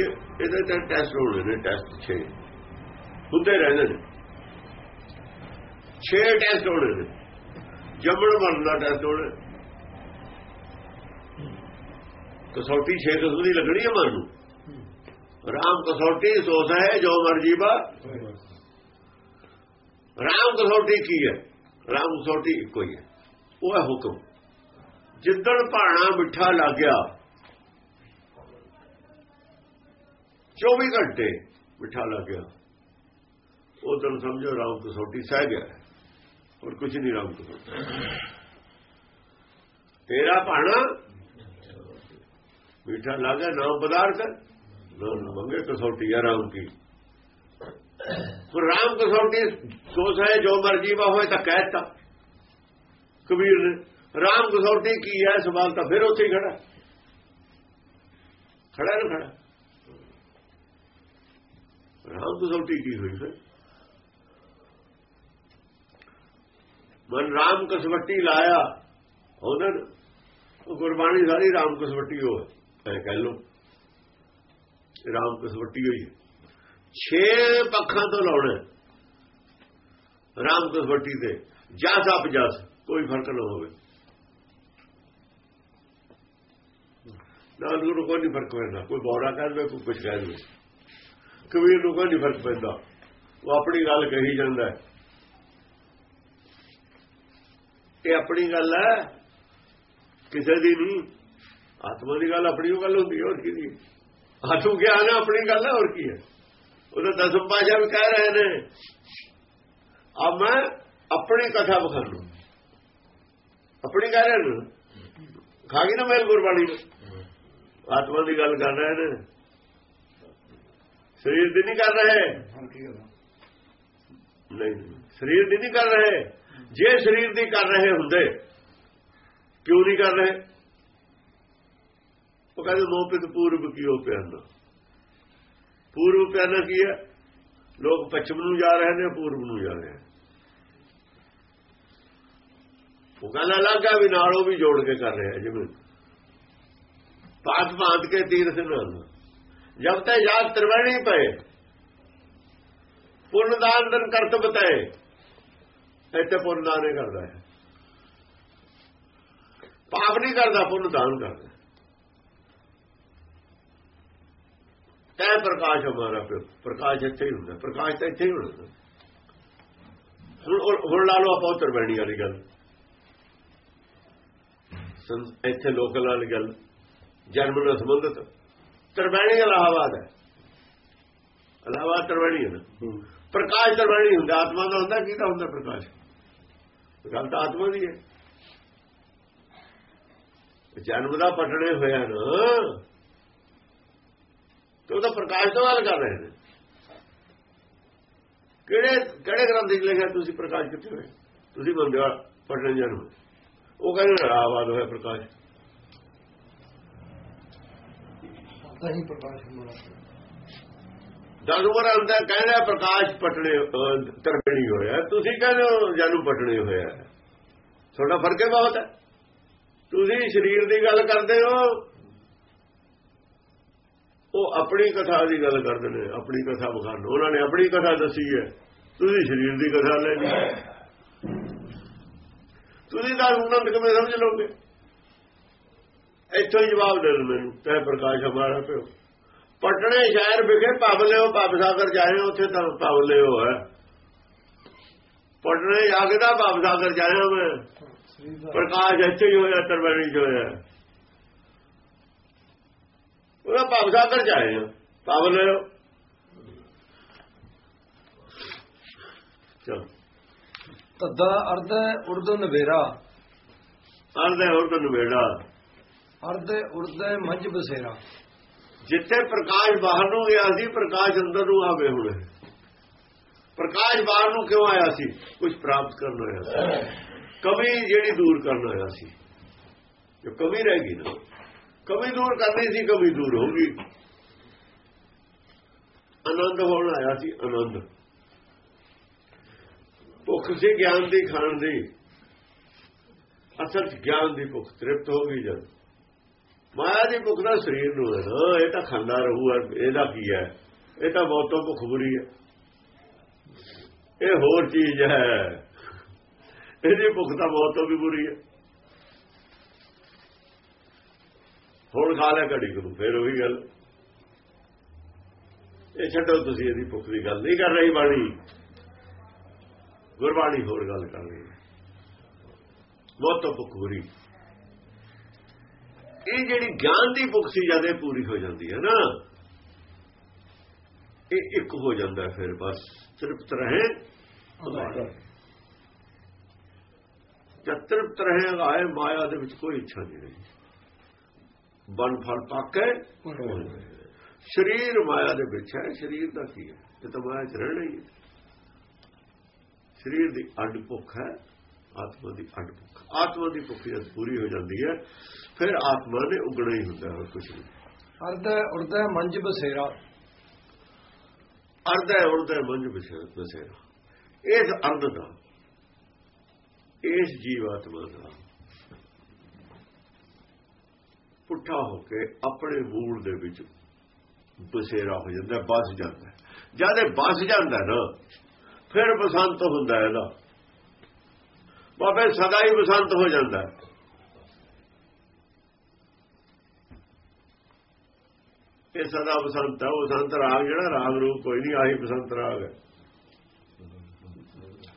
ਇਹਦੇ ਤੇ ਟੈਸਟ ਹੋਣੇ ਨੇ ਟੈਸਟ ਛੇ। ਹੁੰਦੇ ਰਹਿੰਦੇ ਨੇ। ਛੇ ਟੈਸਟ ਹੋਣੇ ਨੇ। ਜੰਮਣ ਮਰਨ ਦਾ ਟੈਸਟ ਹੋਣਾ। ਕਸੌਟੀ ਛੇ ਕਿਸਮ ਦੀ ਲੱਗਣੀ ਹੈ ਮਨ ਨੂੰ। ਰਾਮ ਕਸੌਟੀ ਸੋਸ ਹੈ ਜੋ ਮਰਜ਼ੀ ਬਾ। ਰਾਮ ਕਸੌਟੀ ਕੀ ਹੈ? ਰਾਮ ਕਸੌਟੀ ਇੱਕੋ ਹੀ ਹੈ। ਉਹ ਹੈ ਹੁਕਮ। ਜਿੱਦਣ ਭਾਣਾ ਮਿੱਠਾ ਲੱਗ ਗਿਆ 24 ਘੰਟੇ ਮਿੱਠਾ ਲੱਗ ਗਿਆ। ਉਦੋਂ ਸਮਝੋ ਰਾਮ ਕਸੌਟੀ ਸਹਿ ਗਿਆ ਔਰ ਕੁਝ ਨਹੀਂ ਰਾਮ ਕਸੋਟੀ। ਤੇਰਾ ਭਾਣਾ ਮਿੱਠਾ ਲੱਗਾ ਨਾਮ ਪਦਾਰਥ ਨਾਨਕ ਮੰਗੇ ਕਸੌਟੀ ਆ ਰਾਮ ਕੀ। ਪਰ ਰਾਮ ਕਸੌਟੀ ਸੋਚ ਹੈ ਜੋ ਮਰਜ਼ੀ ਵਾ ਹੋਏ ਤਾਂ ਕਹਿਤਾ ਕਬੀਰ ਨੇ, ਰਾਮ ਕਸੌਟੀ ਕੀ ਹੈ, ਸਵਾਲ ਤਾਂ ਫਿਰ ਉੱਥੇ ਹੀ ਖੜਾ। ਖੜਾ ਨਾ ਖੜਾ। ਰਾਮ ਕਸੌਟੀ ਕੀ ਹੋਈ ਫਿਰ ਮਨ ਰਾਮ ਕਸਵੱਟੀ ਲਾਇਆ ਉਹਨਾਂ ਨੇ ਉਹ ਗੁਰਬਾਣੀ ਸਾਰੀ ਰਾਮ ਕਸਵੱਟੀ ਹੋ ਐ ਕਹਿ ਲੋ ਰਾਮ ਕਸਵੱਟੀ ਹੋਈ ਹੈ। ਛੇ ਪੱਖਾਂ ਤੋਂ ਲਾਉਣਾ ਰਾਮ ਕਸਵੱਟੀ ਤੇ ਜਸ ਆਪ ਜਸ ਕੋਈ ਫ਼ਰਕ ਨਾ ਹੋਵੇ ਨਾਲ ਨੂੰ ਕੋਈ ਨਹੀਂ ਫ਼ਰਕ ਪੈਂਦਾ ਕੋਈ ਬੌੜਾ ਕਹਿ ਦੇਵੇ ਕੋਈ ਕੁਝ ਕਹਿ ਦੇਵੇ ਕਬੀਰ ਨੂੰ ਕੋਈ ਨਹੀਂ ਫ਼ਰਕ ਪੈਂਦਾ। ਉਹ ਆਪਣੀ ਗੱਲ ਕਹੀ ਜਾਂਦਾ ਹੈ। ਇਹ ਆਪਣੀ ਗੱਲ ਹੈ ਕਿਸੇ ਦੀ ਨਹੀਂ। ਆਤਮਾ ਦੀ ਗੱਲ ਆਪਣੀ ਉਹ ਗੱਲ ਹੁੰਦੀ ਹੈ ਹੋਰ ਕੀ ਦੀ। ਆਤਮ ਗਿਆਨ ਆਪਣੀ ਗੱਲ ਹੈ ਹੋਰ ਕੀ ਹੈ। ਉਹਦਾ ਦਸਮ ਪਾਸ਼ਾ ਵੀ ਕਹਿ ਰਹੇ ਨੇ। ਆ ਮੈਂ ਆਪਣੀ ਕਥਾ ਬਖਾਨੂੰ ਆਪਣੀ ਕਹਿ ਰਹੇ ਨੇ। ਖਾ ਗਈ ਨਾ ਮੇਲ ਗੁਰਬਾਣੀ ਆਤਮਾ ਦੀ ਗੱਲ ਕਰ ਰਹੇ ਨੇ। ਸਰੀਰ ਦੀ ਨਹੀਂ ਕਰ ਰਹੇ। ਕੀ ਨਹੀਂ ਸਰੀਰ ਦੀ ਨਹੀਂ ਕਰ ਰਹੇ। ਜੇ ਸਰੀਰ ਦੀ ਕਰ ਰਹੇ ਹੁੰਦੇ ਕਿਉਂ ਨਹੀਂ ਕਰ ਰਹੇ? ਉਹ ਕਹਿੰਦੇ ਮੋਪਿਤ ਪੂਰਬ ਕੀਓ ਪਿਆਨਾ? ਪੂਰਬ ਪਿਆਨਾ ਕੀ ਹੈ? ਲੋਕ ਪੱਛਮ ਨੂੰ ਜਾ ਰਹੇ ਨੇ ਪੂਰਬ ਨੂੰ ਜਾ ਰਹੇ ਨੇ। ਉਹ ਕਹਿੰਦਾ ਲੱਗਾ ਵੀ ਨਾਲ ਉਹ ਵੀ ਜੋੜ ਕੇ ਕਰ ਰਿਹਾ ਜਿਵੇਂ ਪਾਤ ਪਾਤ ਕੇ ਤੀਰਥ ਨਾਲ। ਜਬ ਤੱਕ ਯਾਦ ਤਰਵਣੀ ਪਏ, ਪੁੰਨ ਦਾਨ ਦਨ ਕਰਤ ਬਤਾਏ ਇੱਥੇ ਪੁੰਨ ਦਾਨ ਹੀ ਕਰਦਾ ਹੈ। ਪਾਪ ਨਹੀਂ ਕਰਦਾ, ਪੁੰਨ ਦਾਨ ਕਰਦਾ ਤੈ ਪ੍ਰਕਾਸ਼ ਹਮਾਰਾ ਪਿਓ, ਪ੍ਰਕਾਸ਼ ਇੱਥੇ ਹੀ ਹੁੰਦਾ, ਪ੍ਰਕਾਸ਼ ਤਾਂ ਇੱਥੇ ਹੀ ਹੁੰਦਾ ਹੁਣ ਹੁਣ ਲਾ ਲਓ ਆਪਾਂ ਉੱਤਰ ਬੈਣੀ ਵਾਲੀ ਗੱਲ। ਇੱਥੇ ਲੋਕਲ ਵਾਲੀ ਗੱਲ, ਜਨਮ ਨਾਲ ਸੰਬੰਧਿਤ। ਤਰਵੈਣੀ ਇਲਾਹਾਬਾਦ ਹੈ। ਇਲਾਹਾਬਾਦ ਤਰਵੈਣੀ ਹੈ। ਪ੍ਰਕਾਸ਼ ਤਰਵੈਣੀ ਹੁੰਦਾ ਆਤਮਾ ਦਾ ਹੁੰਦਾ ਕਿਹਦਾ ਹੁੰਦਾ ਪ੍ਰਕਾਸ਼? ਗੱਲ ਤਾਂ ਆਤਮਾ ਦੀ ਹੈ। ਜਨਮ ਦਾ ਪਟਣੇ ਹੋਇਆ ਨਾ ਤੇ ਉਹਦਾ ਪ੍ਰਕਾਸ਼ ਤੋਂ ਗੱਲ ਕਰ ਰਹੇ ਨੇ। ਕਿਹੜੇ ਕਿਹੜੇ ਗ੍ਰੰਥ ਵਿੱਚ ਲਿਖਿਆ ਤੁਸੀਂ ਪ੍ਰਕਾਸ਼ ਕਿੱਥੇ ਹੋਏ ਤੁਸੀਂ ਬੰਦੇ ਹੋ ਪਟਣੇ ਜਨਮ ਉਹ ਕਹਿੰਦੇ ਇਲਾਹਾਬਾਦ ਹੋਇਆ ਪ੍ਰਕਾਸ਼। ਤਾਂ ਹੀ ਪ੍ਰਕਾਸ਼ ਹਮਾਰਾ ਦਸ ਉਮਰ ਅੰਦਰ ਕਹਿੰਦਾ ਪ੍ਰਕਾਸ਼ ਪਟਣੇ ਅਹ, ਹੋਇਆ। ਤੁਸੀਂ ਕਹਿੰਦੇ ਹੋ ਜਾਨੂ ਪਟਣੇ ਹੋਇਆ ਤੁਹਾਡਾ ਫ਼ਰਕ ਹੀ ਬਹੁਤ। ਹੈ ਤੁਸੀਂ ਸਰੀਰ ਦੀ ਗੱਲ ਕਰਦੇ ਹੋ ਉਹ ਆਪਣੀ ਕਥਾ ਦੀ ਗੱਲ ਕਰਦੇ ਨੇ ਆਪਣੀ ਕਥਾ ਬਖਾਨ ਉਹਨਾਂ ਨੇ ਆਪਣੀ ਕਥਾ ਦੱਸੀ ਹੈ। ਤੁਸੀਂ ਸਰੀਰ ਦੀ ਕਥਾ ਲੈ ਲਈ ਤੁਸੀਂ ਤਾਂ ਨੂੰ ਕਿਵੇਂ ਸਮਝ ਲਓਗੇ? ਇੱਥੋਂ ਹੀ ਜਵਾਬ ਦੇ ਦਿਓ ਮੈਨੂੰ ਤੈ ਪ੍ਰਕਾਸ਼ ਹਮਾਰਾ ਪਿਓ। ਪਟਣੇ ਸ਼ਹਿਰ ਵਿਖੇ ਭਵ ਲਿਓ ਭਵ ਸਾਗਰ ਜਾਏ ਉੱਥੇ ਤਾਂ ਭਵ ਲਿਓ ਹੈ। ਪਟਣੇ ਜਾਗਦਾ ਭਵ ਸਾਗਰ ਜਾਇਆ ਮੈਂ। ਪ੍ਰਕਾਸ਼ ਇੱਥੇ ਹੀ ਹੋਇਆ ਤਰਵਣੀ ਚ ਹੋਇਆ। ਉਹਦਾ ਭਵ ਸਾਗਰ ਜਾਏ ਭਵ ਲਿਓ। ਚਲ। ਤੱਦਾ ਅਰਧ ਉਰਦੂ ਨਵੇਰਾ ਹੋਰ ਤਾਂ ਨਵੇੜਾ। ਅਰਧ ਉਰਦ ਮੰਝ ਬਸੇਰਾ। ਜਿੱਥੇ ਪ੍ਰਕਾਸ਼ ਬਾਹਰ ਨੂੰ ਗਿਆ ਸੀ, ਪ੍ਰਕਾਸ਼ ਅੰਦਰ ਨੂੰ ਆਵੇ ਹੁਣ। ਪ੍ਰਕਾਸ਼ ਬਾਹਰ ਨੂੰ ਕਿਉਂ ਆਇਆ ਸੀ? ਕੁਝ ਪ੍ਰਾਪਤ ਕਰਨ ਆਇਆ ਕਮੀ ਜਿਹੜੀ ਦੂਰ ਕਰਨ ਆਇਆ ਸੀ। ਜੋ ਕਮੀ ਰਹਿ ਗਈ ਨਾ। ਕਮੀ ਦੂਰ ਕਰਨੀ ਸੀ, ਕਮੀ ਦੂਰ ਹੋ ਗਈ। ਆਨੰਦ ਹੋਣ ਆਇਆ ਸੀ, ਆਨੰਦ। ਭੁੱਖ ਸੀ, ਗਿਆਨ ਦੀ, ਖਾਣ ਦੀ। ਅਸਲ 'ਚ ਗਿਆਨ ਦੀ ਭੁੱਖ ਤ੍ਰਿਪਤ ਹੋ ਗਈ ਜਦ। ਮਾਇਆ ਦੀ ਭੁੱਖ ਦਾ ਸਰੀਰ ਨੂੰ ਹੈ। ਨਾ ਇਹ ਤਾਂ ਖਾਂਦਾ ਰਹੂ ਇਹਦਾ ਕੀ ਹੈ? ਇਹ ਤਾਂ ਮੌਤੋਂ ਭੁੱਖ ਬੁਰੀ ਹੈ। ਇਹ ਹੋਰ ਚੀਜ਼ ਹੈ। ਇਹਦੀ ਭੁੱਖ ਤਾਂ ਮੌਤੋਂ ਵੀ ਬੁਰੀ ਹੈ। ਹੁਣ ਖਾ ਲੈ ਘੜੀ ਕਰੂ ਫਿਰ ਉਹੀ ਗੱਲ। ਇਹ ਛੱਡੋ ਤੁਸੀਂ, ਇਹਦੀ ਭੁੱਖ ਦੀ ਗੱਲ ਨਹੀਂ ਕਰ ਰਹੀ ਬਾਣੀ। ਗੁਰਬਾਣੀ ਹੋਰ ਗੱਲ ਕਰ ਰਹੀ ਹੈ। ਬਹੁਤੋਂ ਭੁੱਖ ਬੁਰੀ। ਇਹ ਜਿਹੜੀ ਗਿਆਨ ਦੀ ਭੁੱਖ ਸੀ ਜਦ ਇਹ ਪੂਰੀ ਹੋ ਜਾਂਦੀ ਹੈ ਨਾ ਇਹ ਇੱਕ ਹੋ ਜਾਂਦਾ ਹੈ ਫਿਰ ਬਸ ਤ੍ਰਿਪਤ ਰਹੇ ਜਦ ਤ੍ਰਿਪਤ ਰਹੇ ਆਏ ਮਾਇਆ ਦੇ ਵਿੱਚ ਕੋਈ ਇੱਛਾ ਨਹੀਂ ਰਹੀ। ਬਨ ਫਲ ਪਾਕੇ ਸਰੀਰ ਮਾਇਆ ਦੇ ਵਿੱਚ ਹੈ ਸਰੀਰ ਦਾ ਕੀ ਹੈ? ਇਹ ਤਾਂ ਮਾਇਆ ਚ ਰਹਿਣਾ ਹੀ ਹੈ। ਸਰੀਰ ਦੀ ਅੱਡ ਭੁੱਖ ਹੈ ਆਤਮਾ ਦੀ ਅੱਡ ਭੁੱਖ। ਆਤਮਾ ਦੀ ਭੁੱਖ ਜਦ ਪੂਰੀ ਹੋ ਜਾਂਦੀ ਹੈ ਫਿਰ ਆਤਮਾ ਨੇ ਉਗਣਾ ਹੀ ਹੁੰਦਾ ਹੈ ਕੁਝ ਨਹੀਂ ਅਰਧ ਉਰਧ ਮੰਜ ਬਸੇਰਾ। ਅਰਧ ਹੈ ਉਰਧ ਹੈ ਮੰਜ ਬਸੇਰਾ। ਇਸ ਅਰਧ ਦਾ ਇਸ ਜੀਵਾਤਮਾ ਦਾ ਪੁੱਠਾ ਹੋ ਕੇ ਆਪਣੇ ਮੂਲ ਦੇ ਵਿੱਚ ਬਸੇਰਾ ਹੋ ਜਾਂਦਾ ਬਸ ਜਾਂਦਾ। ਜਦ ਇਹ ਬਸ ਜਾਂਦਾ ਨਾ ਫਿਰ ਬਸੰਤ ਹੁੰਦਾ ਇਹਦਾ। ਬਾਬੇ ਸਦਾ ਹੀ ਬਸੰਤ ਹੋ ਜਾਂਦਾ। ਇਹ ਸਦਾ ਬਸੰਤ ਹੈ ਉਹ ਬਸੰਤ ਰਾਗ ਜਿਹੜਾ, ਰਾਗ ਰੂਪ ਕੋਈ ਨਹੀਂ, ਆਹੀ ਬਸੰਤ ਰਾਗ ਹੈ।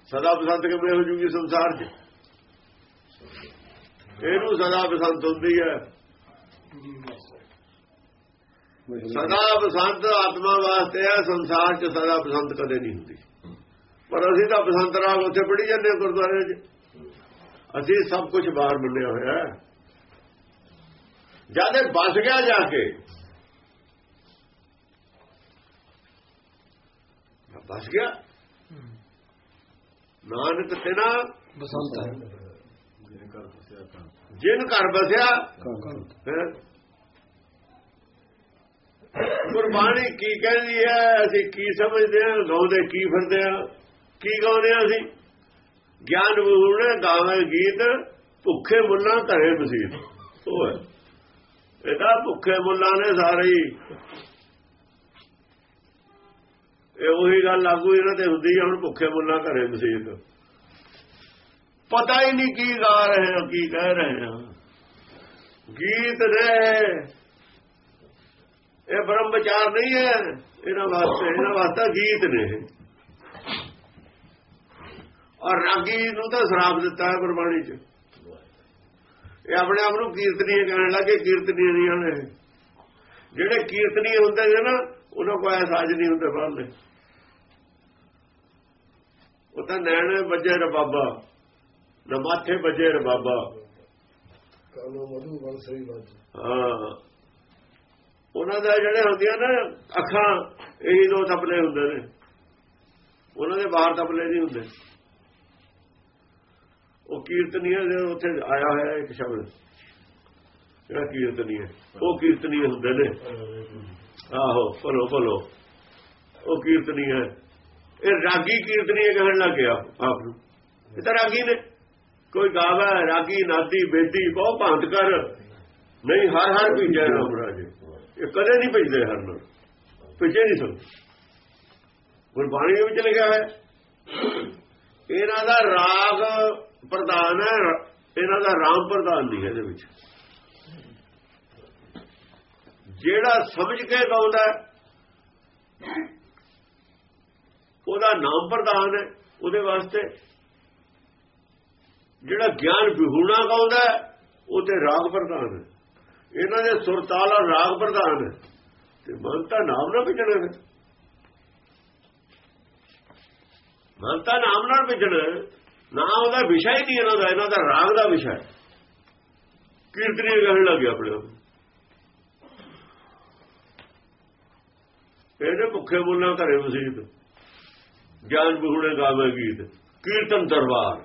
ਸਦਾ ਬਸੰਤ ਕਿਵੇਂ ਹੋ ਜੂਗੀ ਸੰਸਾਰ 'ਚ? ਇਹਨੂੰ ਸਦਾ ਬਸੰਤ ਹੁੰਦੀ ਹੈ। ਸਦਾ ਬਸੰਤ ਆਤਮਾ ਵਾਸਤੇ ਹੈ ਸੰਸਾਰ 'ਚ ਸਦਾ ਬਸੰਤ ਕਦੇ ਨਹੀਂ ਹੁੰਦੀ। ਪਰ ਅਸੀਂ ਤਾਂ ਬਸੰਤ ਰਾਗ ਉੱਥੇ ਪੜੀ ਜਾਂਦੇ ਹਾਂ ਗੁਰਦੁਆਰੇ 'ਚ। ਅਸੀਂ ਸਭ ਕੁਝ ਬਾਹਰ ਮੰਨਿਆ ਹੋਇਆ ਹੈ। ਜਦ ਇਹ ਬਸ ਗਿਆ ਜਾ ਕੇ ਬਸ ਗਿਆ। ਨਾਨਕ ਤੇਨਾ ਬਸੰਤ ਹੈ। ਜਿਨ ਘਰ ਬਸਿਆ ਗੁਰਬਾਣੀ ਕੀ ਕਹਿੰਦੀ ਹੈ ਅਸੀਂ ਕੀ ਸਮਝਦੇ ਹਾਂ ਗਾਉਂਦੇ ਕੀ ਫਿਰਦੇ ਹਾਂ ਕੀ ਗਾਉਂਦੇ ਹਾਂ ਅਸੀਂ? ਗਿਆਨ ਬੂੜੇ ਗਾਵੇ ਗੀਤ, ਭੁੱਖੇ ਮੁੱਲਾਂ ਘਰੇ ਮਸੀਤ ਉਹ ਹੈ। ਇਹਦਾ ਭੁੱਖੇ ਮੁੱਲਾਂ ਨੇ ਸਾਰੇ ਹੀ। ਇਹ ਉਹੀ ਗੱਲ ਲਾਗੂ ਇਹਨਾਂ ਤੇ ਹੁੰਦੀ ਹੈ ਹੁਣ ਭੁੱਖੇ ਮੁੱਲਾਂ ਘਰੇ ਮਸੀਤ ਪਤਾ ਹੀ ਨਹੀਂ ਕੀ ਗਾ ਰਹੇ ਹਾਂ ਕੀ ਕਹਿ ਰਹੇ ਹਾਂ ਗੀਤ ਨੇ। ਇਹ ਬ੍ਰਹਮ ਵਿਚਾਰ ਨਹੀਂ ਹੈ। ਇਹਨਾਂ ਵਾਸਤੇ ਇਹਨਾਂ ਵਾਸਤੇ ਗੀਤ ਨੇ ਔਰ ਰਾਗੀ ਨੂੰ ਤਾਂ ਸ਼ਰਾਪ ਦਿੱਤਾ ਹੈ ਗੁਰਬਾਣੀ 'ਚ। ਇਹ ਆਪਣੇ ਆਪ ਨੂੰ ਕੀਰਤਨੀਏ ਕਹਿਣ ਲੱਗੇ ਕੀਰਤਨੀਏ ਨਹੀਂ ਇਹ ਜਿਹੜੇ ਕੀਰਤਨੀਏ ਹੁੰਦੇ ਨੇ ਨਾ ਉਹਨਾਂ ਕੋਲ ਐ ਸਾਜ ਨਹੀਂ ਹੁੰਦੇ ਬਾਹਰਲੇ ਉਹ ਤਾਂ ਨੈਣ ਵੱਜੇ ਰਬਾਬਾ ਨਾ ਮਾਥੇ ਵੱਜੇ ਰਬਾਬਾ ਕਾਲੋ ਮਧੂ ਸਹੀ ਬਾਤ ਹਾਂ। ਉਹਨਾਂ ਦਾ ਜਿਹੜੇ ਹੁੰਦੀਆਂ ਨਾ ਅੱਖਾਂ ਇਹੀ ਦੋ ਤਪਲੇ ਹੁੰਦੇ ਨੇ। ਉਹਨਾਂ ਦੇ ਬਾਹਰ ਤਪਲੇ ਨਹੀਂ ਹੁੰਦੇ। ਉਹ ਕੀਰਤਨੀਏ ਦੇ ਉੱਥੇ ਆਇਆ ਹੋਇਆ ਇੱਕ ਸ਼ਬਦ। ਜਿਹੜਾ ਕੀਰਤਨੀਏ, ਉਹ ਕੀਰਤਨੀਏ ਹੁੰਦੇ ਨੇ। ਆਹੋ, ਭਲੋ ਭਲੋ। ਉਹ ਕੀਰਤਨੀਏ। ਇਹ ਰਾਗੀ ਕੀਰਤਨੀਏ ਕਹਿਣ ਲੱਗ ਆਪ ਨੂੰ। ਇਹ ਤਾਂ ਰਾਗੀ ਨੇ। ਕੋਈ ਗਾਵਾ ਰਾਗੀ, ਨਾਦੀ, ਬੇਦੀ ਬਹੁ ਭਾਂਤ ਕਰ। ਨਹੀਂ, ਹਰ ਹਰ ਭੀਜੈ ਰਾਮ ਰਾਜੇ। ਇਹ ਕਦੇ ਨਹੀਂ ਭਜਦੇ ਹਰ ਨੂੰ। ਭਜੇ ਨਹੀਂ ਸਭ ਗੁਰਬਾਣੀ ਦੇ ਵਿੱਚ ਲਿਖਿਆ ਹੋਇਆ ਇਹਨਾਂ ਦਾ ਰਾਗ ਪ੍ਰਧਾਨ ਹੈ, ਇਹਨਾਂ ਦਾ ਰਾਮ ਪ੍ਰਧਾਨ ਨਹੀਂ ਇਹਦੇ ਵਿੱਚ। ਜਿਹੜਾ ਸਮਝ ਕੇ ਗਾਉਂਦਾ ਉਹਦਾ ਨਾਮ ਪ੍ਰਧਾਨ ਹੈ, ਉਹਦੇ ਵਾਸਤੇ। ਜਿਹੜਾ ਗਿਆਨ ਵਿਹੂਣਾ ਗਾਉਂਦਾ ਉਹ ਤੇ ਰਾਗ ਪ੍ਰਧਾਨ ਹੈ। ਇਹਨਾਂ ਦੇ ਸੁਰਤਾਲ ਔਰ ਰਾਗ ਪ੍ਰਧਾਨ ਹੈ। ਤੇ ਮਨ ਤਾਂ ਨਾਮ ਨਾਲ ਵਿਚਣਾ ਹੈ। ਮਨ ਤਾਂ ਨਾਮ ਨਾਲ ਵਿਚਣਾ ਹੈ। ਨਾਮ ਦਾ ਵਿਸ਼ਾ ਹੀ ਨਹੀਂ ਇਹਨਾਂ ਦਾ ਇਹਨਾਂ ਦਾ ਰਾਗ ਦਾ ਵਿਸ਼ਾ ਹੈ ਕੀਰਤਨੀ ਕਹਿਣ ਲੱਗੇ ਆਪਣੇ ਆਪ ਨੂੰ। ਇਹਦੇ ਭੁੱਖੇ ਮੁੱਲਾਂ ਘਰੇ ਵਸੀਤ ਗਿਆਨ ਬਿਹੁਣੇ ਗਾਵੇ ਗੀਤ ਕੀਰਤਨ ਦਰਬਾਰ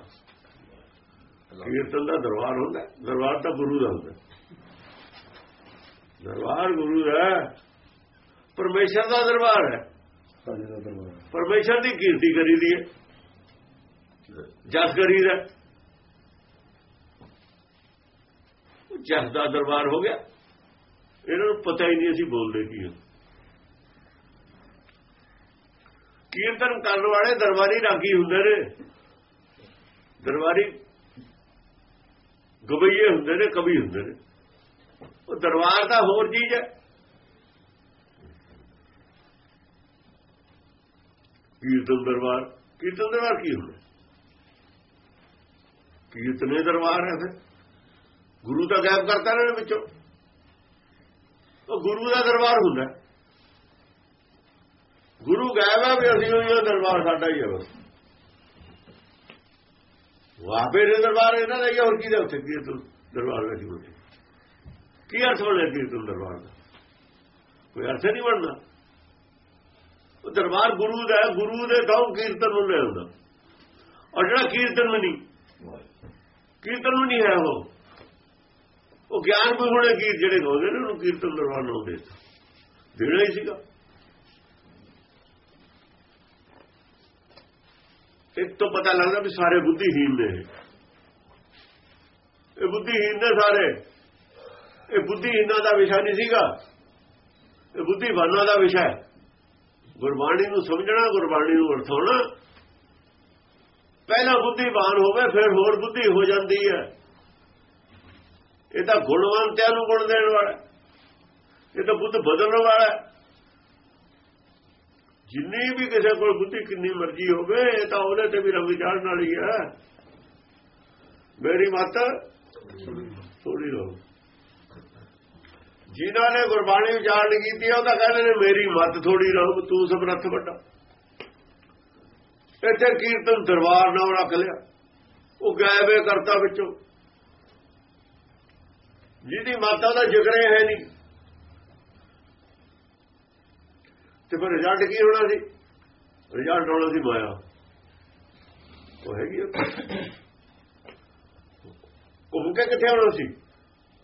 ਕੀਰਤਨ ਦਾ ਦਰਬਾਰ ਹੁੰਦਾ। ਦਰਬਾਰ ਤਾਂ ਗੁਰੂ ਦਾ ਹੁੰਦਾ। ਦਰਬਾਰ ਗੁਰੂ ਦਾ। ਪਰਮੇਸ਼ਰ ਦਾ ਦਰਬਾਰ ਹੈ ਪਰਮੇਸ਼ਰ ਦੀ ਕੀਰਤੀ ਕਰੀਦੀ ਹੈ ਜਸ ਕਰੀਦਾ ਹੈ। ਉਹ ਜਸ ਦਾ ਦਰਬਾਰ ਹੋ ਗਿਆ। ਇਹਨਾਂ ਨੂੰ ਪਤਾ ਹੀ ਨਹੀਂ ਅਸੀਂ ਬੋਲਦੇ ਕੀ ਹਾਂ ਕੀਰਤਨ ਕਰਨ ਵਾਲੇ ਦਰਬਾਰੀ ਰਾਗੀ ਹੁੰਦੇ ਨੇ। ਦਰਬਾਰੀ ਗਵਈਏ ਹੁੰਦੇ ਨੇ, ਕਵੀ ਹੁੰਦੇ ਨੇ। ਉਹ ਦਰਬਾਰ ਦਾ ਹੋਰ ਚੀਜ਼ ਹੈ। ਕੀਰਤਨ ਦਰਬਾਰ ਕੀਰਤਨ ਦਰਬਾਰ ਕੀ ਹੁੰਦਾ? ਕੀਰਤਨੇ ਦਰਬਾਰ ਹੈ ਫਿਰ। ਗੁਰੂ ਤਾਂ ਗਾਇਬ ਕਰਤਾ ਇਹਨਾਂ ਦੇ ਵਿੱਚੋਂ। ਉਹ ਗੁਰੂ ਦਾ ਦਰਬਾਰ ਹੁੰਦਾ ਗੁਰੂ ਗਾਇਬ ਹੈ ਵੀ ਅਸੀਂ ਉਹੀ ਦਰਬਾਰ ਸਾਡਾ ਹੀ ਹੈ ਬਸ। ਵਾਪੇ ਦੇ ਦਰਬਾਰ ਇਹਨਾਂ ਦਾ ਹੀ ਹੋਰ ਕੀ ਦਾ ਉੱਥੇ ਕੀਰਤਨ ਦਰਬਾਰ ਦਾ ਕੀ ਕੀ ਅਰਥ ਹੋਣਾ ਕੀਰਤਨ ਦਰਬਾਰ ਦਾ? ਕੋਈ ਅਰਥ ਨਹੀਂ ਬਣਦਾ। ਉਹ ਦਰਬਾਰ ਗੁਰੂ ਦਾ ਗੁਰੂ ਦੇ ਤੋਂ ਕੀਰਤਨ ਨੂੰ ਲੈ ਆਉਂਦਾ ਔਰ ਜਿਹੜਾ ਕੀਰਤਨ ਵੀ ਨਹੀਂ ਕੀਰਤਨ ਵੀ ਨਹੀਂ ਹੈ ਉਹ। ਉਹ ਗਿਆਨ ਕੋਈ ਹੁਣੇ ਕੀ ਜਿਹੜੇ ਗਾਉਂਦੇ ਨੇ, ਉਹਨੂੰ ਕੀਰਤਨ ਦਰਬਾਰ ਨੂੰ ਦੇਣਾ ਹੀ ਸੀਗਾ। ਇੱਕ ਤੋਂ ਪਤਾ ਲੱਗਦਾ ਵੀ ਸਾਰੇ ਬੁੱਧੀਹੀਨ ਨੇ ਇਹ। ਇਹ ਬੁੱਧੀਹੀਨ ਨੇ ਸਾਰੇ। ਇਹ ਬੁੱਧੀਹੀਨਾਂ ਦਾ ਵਿਸ਼ਾ ਨਹੀਂ ਸੀਗਾ। ਇਹ ਬੁੱਧੀਵਾਨਾਂ ਦਾ ਵਿਸ਼ਾ ਹੈ। ਗੁਰਬਾਣੀ ਨੂੰ ਸਮਝਣਾ, ਗੁਰਬਾਣੀ ਨੂੰ ਅਰਥਾਉਣਾ ਪਹਿਲਾਂ ਬੁੱਧੀਵਾਨ ਹੋਵੇ, ਫਿਰ ਹੋਰ ਬੁੱਧੀ ਹੋ ਜਾਂਦੀ ਹੈ। ਇਹ ਤਾਂ ਗੁਣਵੰਤਿਆਂ ਨੂੰ ਗੁਣ ਦੇਣ ਵਾਲਾ ਇਹ ਤਾਂ ਬੁੱਧ ਬਦਲਣ ਵਾਲਾ ਜਿੰਨੀ ਵੀ ਕਿਸੇ ਕੋਲ ਬੁੱਧੀ ਕਿੰਨੀ ਮਰਜ਼ੀ ਹੋਵੇ, ਇਹ ਤਾਂ ਉਹਦੇ ਤੇ ਵੀ ਰੰਗ ਚਾੜਨ ਵਾਲੀ ਹੈ। ਮੇਰੀ ਮੱਤ ਥੋੜੀ ਰਹੋ। ਜਿਨ੍ਹਾਂ ਨੇ ਗੁਰਬਾਣੀ ਉਚਾਰਨ ਕੀਤੀ ਆ, ਉਹ ਤਾਂ ਕਹਿੰਦੇ ਨੇ, ਮੇਰੀ ਮੱਤ ਥੋੜੀ ਰਹੂ, ਤੂੰ ਸਮਰੱਥ ਵੱਡਾ ਇੱਥੇ ਕੀਰਤਨ ਦਰਬਾਰ ਨਾਲ ਰੱਖ ਲਿਆ। ਉਹ ਗਾਇਬੇ ਕਰਤਾ ਵਿੱਚੋਂ। ਜਿਹਦੀ ਮਾਤਾ ਦਾ ਜ਼ਿਕਰ ਹੀ ਹੈ ਨਹੀਂ। ਤੇ ਫਿਰ ਰਿਜ਼ਲਟ ਕੀ ਹੋਣਾ ਸੀ ਰਿਜ਼ਲਟ ਹੋਣਾ ਸੀ ਮਾਇਆ। ਉਹ ਹੈਗੀ ਆ। ਘੁੰਮ ਕੇ ਕਿੱਥੇ ਹੋਣਾ ਸੀ?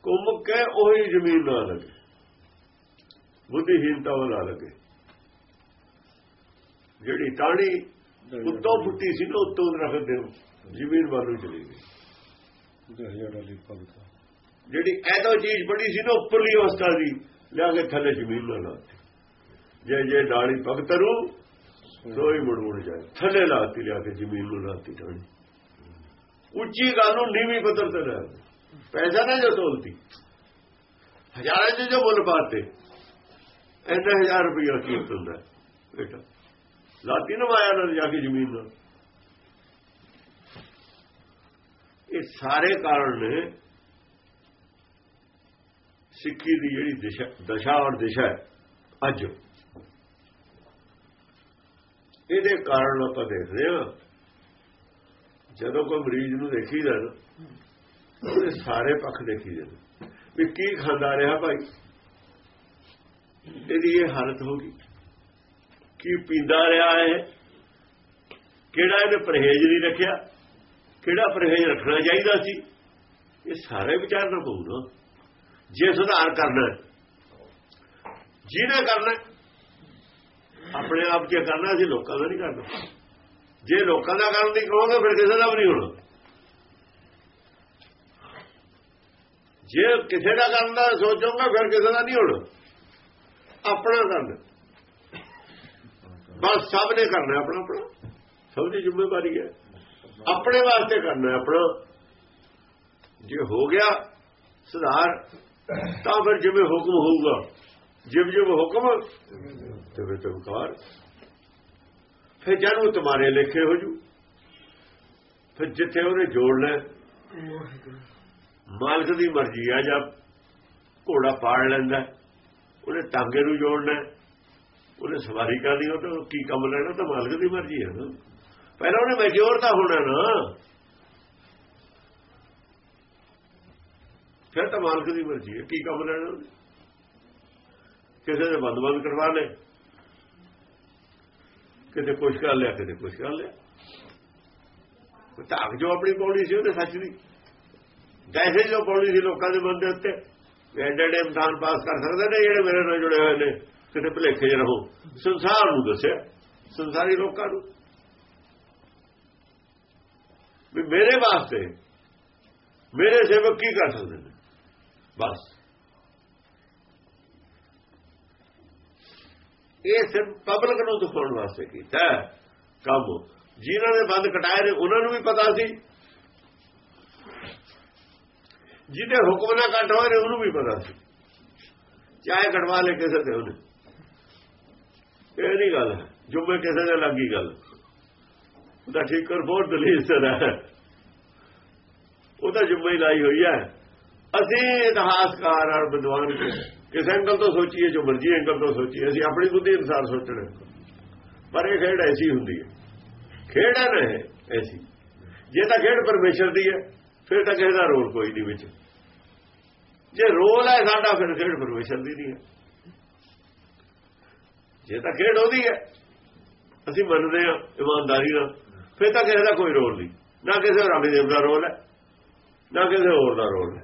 ਘੁੰਮ ਕੇ ਉਹੀ ਜ਼ਮੀਨ ਨਾਲ ਲੱਗੇ। ਬੁੱਧੀਹੀਨਤਾ ਉਹ ਲਾ ਲੱਗੇ। ਜਿਹੜੀ ਟਾਣੀ ਉੱਤੋਂ ਫੁੱਟੀ ਸੀ ਨਾ ਉੱਤੋਂ ਰੱਖ ਦਿਓ ਜ਼ਮੀਨ ਵੱਲ ਨੂੰ ਚਲੀ ਗਈ। ਭਗਤਾ ਜਿਹੜੀ ਐਦੋਂ ਚੀਜ਼ ਬੜੀ ਸੀ ਨਾ ਉੱਪਰਲੀ ਅਵਸਥਾ ਦੀ ਲਿਆ ਕੇ ਥੱਲੇ ਜ਼ਮੀਨ ਨਾਲ ਲਾਤੀ। ਜੇ ਜੇ ਡਾਲੀ ਭਗਤਰੂ ਸੋਈ ਮੁੜ ਮੁੜ ਜਾਏ। ਥੱਲੇ ਲਾਤੀ ਲਿਆ ਕੇ ਜ਼ਮੀਨ ਨੂੰ ਲਾਤੀ ਟਾਣੀ ਉੱਚੀ ਗੱਲ ਨੂੰ ਨੀਵੀਂ ਪੱਧਰ ਤੇ ਲੈ। ਪੈਸਾ ਨਾ ਜੋ ਤੋਲਤੀ ਹਜ਼ਾਰਾਂ ਚ ਜੋ ਮੁੱਲ ਪਾਤੇ ਇੰਨੇ ਹਜ਼ਾਰ ਰੁਪਇਆ ਕੀਮਤ ਦਾ ਬੇਟਾ ਲਾਤੀ ਨਾ ਮਾਇਆ ਨਾਲ ਜਾ ਕੇ ਜ਼ਮੀਨ ਨਾਲ ਇਹ ਸਾਰੇ ਕਾਰਨ ਨੇ। ਸਿੱਖੀ ਦੀ ਜਿਹੜੀ ਦਿਸ਼ਾ ਦਸ਼ਾ ਔਰ ਦਿਸ਼ਾ ਹੈ, ਅੱਜ। ਇਹਦੇ ਕਾਰਨ ਆਪਾਂ ਦੇਖਦੇ ਹਾਂ। ਜਦੋਂ ਕੋਈ ਮਰੀਜ਼ ਨੂੰ ਦੇਖੀ ਨਾ, ਉਹਦੇ ਸਾਰੇ ਪੱਖ ਦੇਖੀ ਨੇ ਵੀ ਕੀ ਖਾਂਦਾ ਰਿਹਾ ਭਾਈ? ਇਹਦੀ ਇਹ ਹਾਲਤ ਹੋ ਗਈ। ਕੀ ਪੀਂਦਾ ਰਿਹਾ ਹੈ ਕਿਹੜਾ ਇਹਨੇ ਪਰਹੇਜ਼ ਨਹੀਂ ਰੱਖਿਆ? ਕਿਹੜਾ ਪਰਹੇਜ਼ ਰੱਖਣਾ ਚਾਹੀਦਾ ਸੀ? ਇਹ ਸਾਰੇ ਵਿਚਾਰਨਾ ਪਊ ਨਾ ਜੇ ਸੁਧਾਰ ਕਰਨਾ ਜਿਹਨੇ ਕਰਨਾ ਆਪਣੇ ਆਪ ਜੇ ਕਰਨਾ ਸੀ ਲੋਕਾਂ ਦਾ ਨਹੀਂ ਕਰਨਾ। ਜੇ ਲੋਕਾਂ ਦਾ ਕਰਨ ਦੀ ਕਹੋਗੇ ਫਿਰ ਕਿਸੇ ਦਾ ਵੀ ਨਹੀਂ ਹੋਣਾ। ਜੇ ਕਿਸੇ ਦਾ ਕਰਨ ਦਾ ਸੋਚੋਗੇ, ਫਿਰ ਕਿਸੇ ਦਾ ਨਹੀਂ ਹੋਣਾ। ਆਪਣਾ ਕਰਨਾ। ਬਸ ਸਭ ਨੇ ਕਰਨਾ ਆਪਣਾ ਆਪਣਾ। ਸਭ ਦੀ ਜ਼ਿੰਮੇਵਾਰੀ ਹੈ। ਆਪਣੇ ਵਾਸਤੇ ਕਰਨਾ ਆਪਣਾ। ਜੇ ਹੋ ਗਿਆ ਸੁਧਾਰ, ਤਾਂ ਫਿਰ ਜਿਵੇਂ ਹੁਕਮ ਹੋਊਗਾ, ਜਿਵੇਂ ਜਿਵੇਂ ਹੁਕਮ, ਤਵੇ ਤਵਕਾਰ ਫਿਰ ਜਨਮ ਤੁਹਾਰੇ ਲਿਖੇ ਹੋ ਜੂ, ਫਿਰ ਜਿੱਥੇ ਉਹਨੇ ਜੋੜਨਾ ਮਾਲਕ ਦੀ ਮਰਜ਼ੀ ਆ, ਜਾਂ ਘੋੜਾ ਪਾੜ ਲੈਂਦਾ ਉਹਨੇ ਟਾਂਗੇ ਨੂੰ ਜੋੜਨਾ ਉਹਨੇ ਸਵਾਰੀ ਕਰਨੀ ਉਹ ਤਾਂ ਕੀ ਕੰਮ ਲੈਣਾ ਤਾਂ ਮਾਲਕ ਦੀ ਮਰਜ਼ੀ ਹੈ ਨਾ। ਪਹਿਲਾਂ ਉਹਨੇ ਮੈਚੁਰ ਤਾਂ ਹੋਣਾ ਨਾ। ਫਿਰ ਤਾਂ ਮਾਲਕ ਦੀ ਮਰਜ਼ੀ ਹੈ ਕੀ ਕੰਮ ਲੈਣਾ ਉਹਨੇ? ਕਿਸੇ ਦੇ ਬੰਦ ਬੰਦ ਕਰਵਾ ਲੈ ਕਿਤੇ ਕੁਛ ਕਰ ਲਿਆ, ਕਿਤੇ ਕੁਛ ਕਰ ਲਿਆ। ਉਹ ਜੋ ਆਪਣੀ ਪੌੜੀ ਸੀ ਉਹਦੇ ਸੱਚ ਦੀ। ਜੈਸੇ ਜੋ ਪੌੜੀ ਸੀ ਲੋਕਾਂ ਦੇ ਮਨ ਦੇ ਉੱਤੇ। ਐਡੇ ਐਡੇ ਇਮਤਿਹਾਨ ਪਾਸ ਕਰ ਸਕਦੇ ਨੇ, ਜਿਹੜੇ ਮੇਰੇ ਨਾਲ ਜੁੜੇ ਹੋਏ ਨੇ। ਕਿਤੇ ਭੁਲੇਖੇ ਚ ਰਹੋ ਸੰਸਾਰ ਨੂੰ ਦੱਸਿਆ, ਸੰਸਾਰੀ ਲੋਕਾਂ ਨੂੰ। ਵੀ ਮੇਰੇ ਵਾਸਤੇ ਮੇਰੇ ਸੇਵਕ ਕੀ ਕਰ ਸਕਦੇ ਨੇ? ਬਸ। ਇਹ ਸਿਰਫ ਪਬਲਿਕ ਨੂੰ ਦਿਖਾਉਣ ਵਾਸਤੇ ਕੀਤਾ ਕੰਮ ਜਿਨ੍ਹਾਂ ਨੇ ਬੰਦ ਕਟਾਏ ਨੇ, ਉਹਨਾਂ ਨੂੰ ਵੀ ਪਤਾ ਸੀ। ਜਿਹਦੇ ਹੁਕਮ ਨਾਲ ਕੱਟ ਹੋਏ ਨੇ, ਉਹਨੂੰ ਵੀ ਪਤਾ ਸੀ। ਚਾਹੇ ਕਟਵਾ ਲੈ ਕਿਸੇ ਤੇ ਉਹਨੇ। ਇਹ ਨਹੀਂ ਗੱਲ ਹੈ ਜੁਮੇ ਕਿਸੇ ਦੇ ਲੱਗੀ ਗੱਲ। ਉਹਦਾ ਠੀਕਰ ਬਹੁਤ ਦਲੀਲ ਸਰ ਹੈ। ਉਹਦਾ ਜੁਮੇ ਹੀ ਲਾਈ ਹੋਈ ਹੈ। ਅਸੀਂ ਇਤਿਹਾਸਕਾਰ ਔਰ ਵਿਦਵਾਨ ਕਿਸੇ ਐਂਗਲ ਤੋਂ ਸੋਚੀਏ, ਜੋ ਮਰਜ਼ੀ ਐਂਗਲ ਤੋਂ ਸੋਚੀਏ, ਅਸੀਂ ਆਪਣੀ ਬੁੱਧੀ ਅਨੁਸਾਰ ਸੋਚਣਾ ਪਰ ਇਹ ਖੇਡ ਐਸੀ ਹੁੰਦੀ ਹੈ। ਖੇਡ ਹੈ ਨਾ ਇਹ ਐਸੀ। ਜੇ ਤਾਂ ਖੇਡ ਪਰਮੇਸ਼ਰ ਦੀ ਹੈ, ਫਿਰ ਤਾਂ ਕਿਸੇ ਦਾ ਰੋਲ ਕੋਈ ਨਹੀਂ ਵਿੱਚ। ਜੇ ਰੋਲ ਹੈ, ਸਾਡਾ ਫਿਰ ਖੇਡ ਪਰਮੇਸ਼ਰ ਦੀ ਨਹੀਂ ਹੈ। ਜੇ ਤਾਂ ਖੇਡ ਉਹਦੀ ਹੈ। ਅਸੀਂ ਮੰਨਦੇ ਹਾਂ ਇਮਾਨਦਾਰੀ ਨਾਲ। ਫਿਰ ਤਾਂ ਕਿਸੇ ਦਾ ਕੋਈ ਰੋਲ ਨਹੀਂ। ਨਾ ਕਿਸੇ ਰਾਮਦੇਵ ਦਾ ਰੋਲ ਹੈ ਨਾ ਕਿਸੇ ਹੋਰ ਦਾ ਰੋਲ ਹੈ।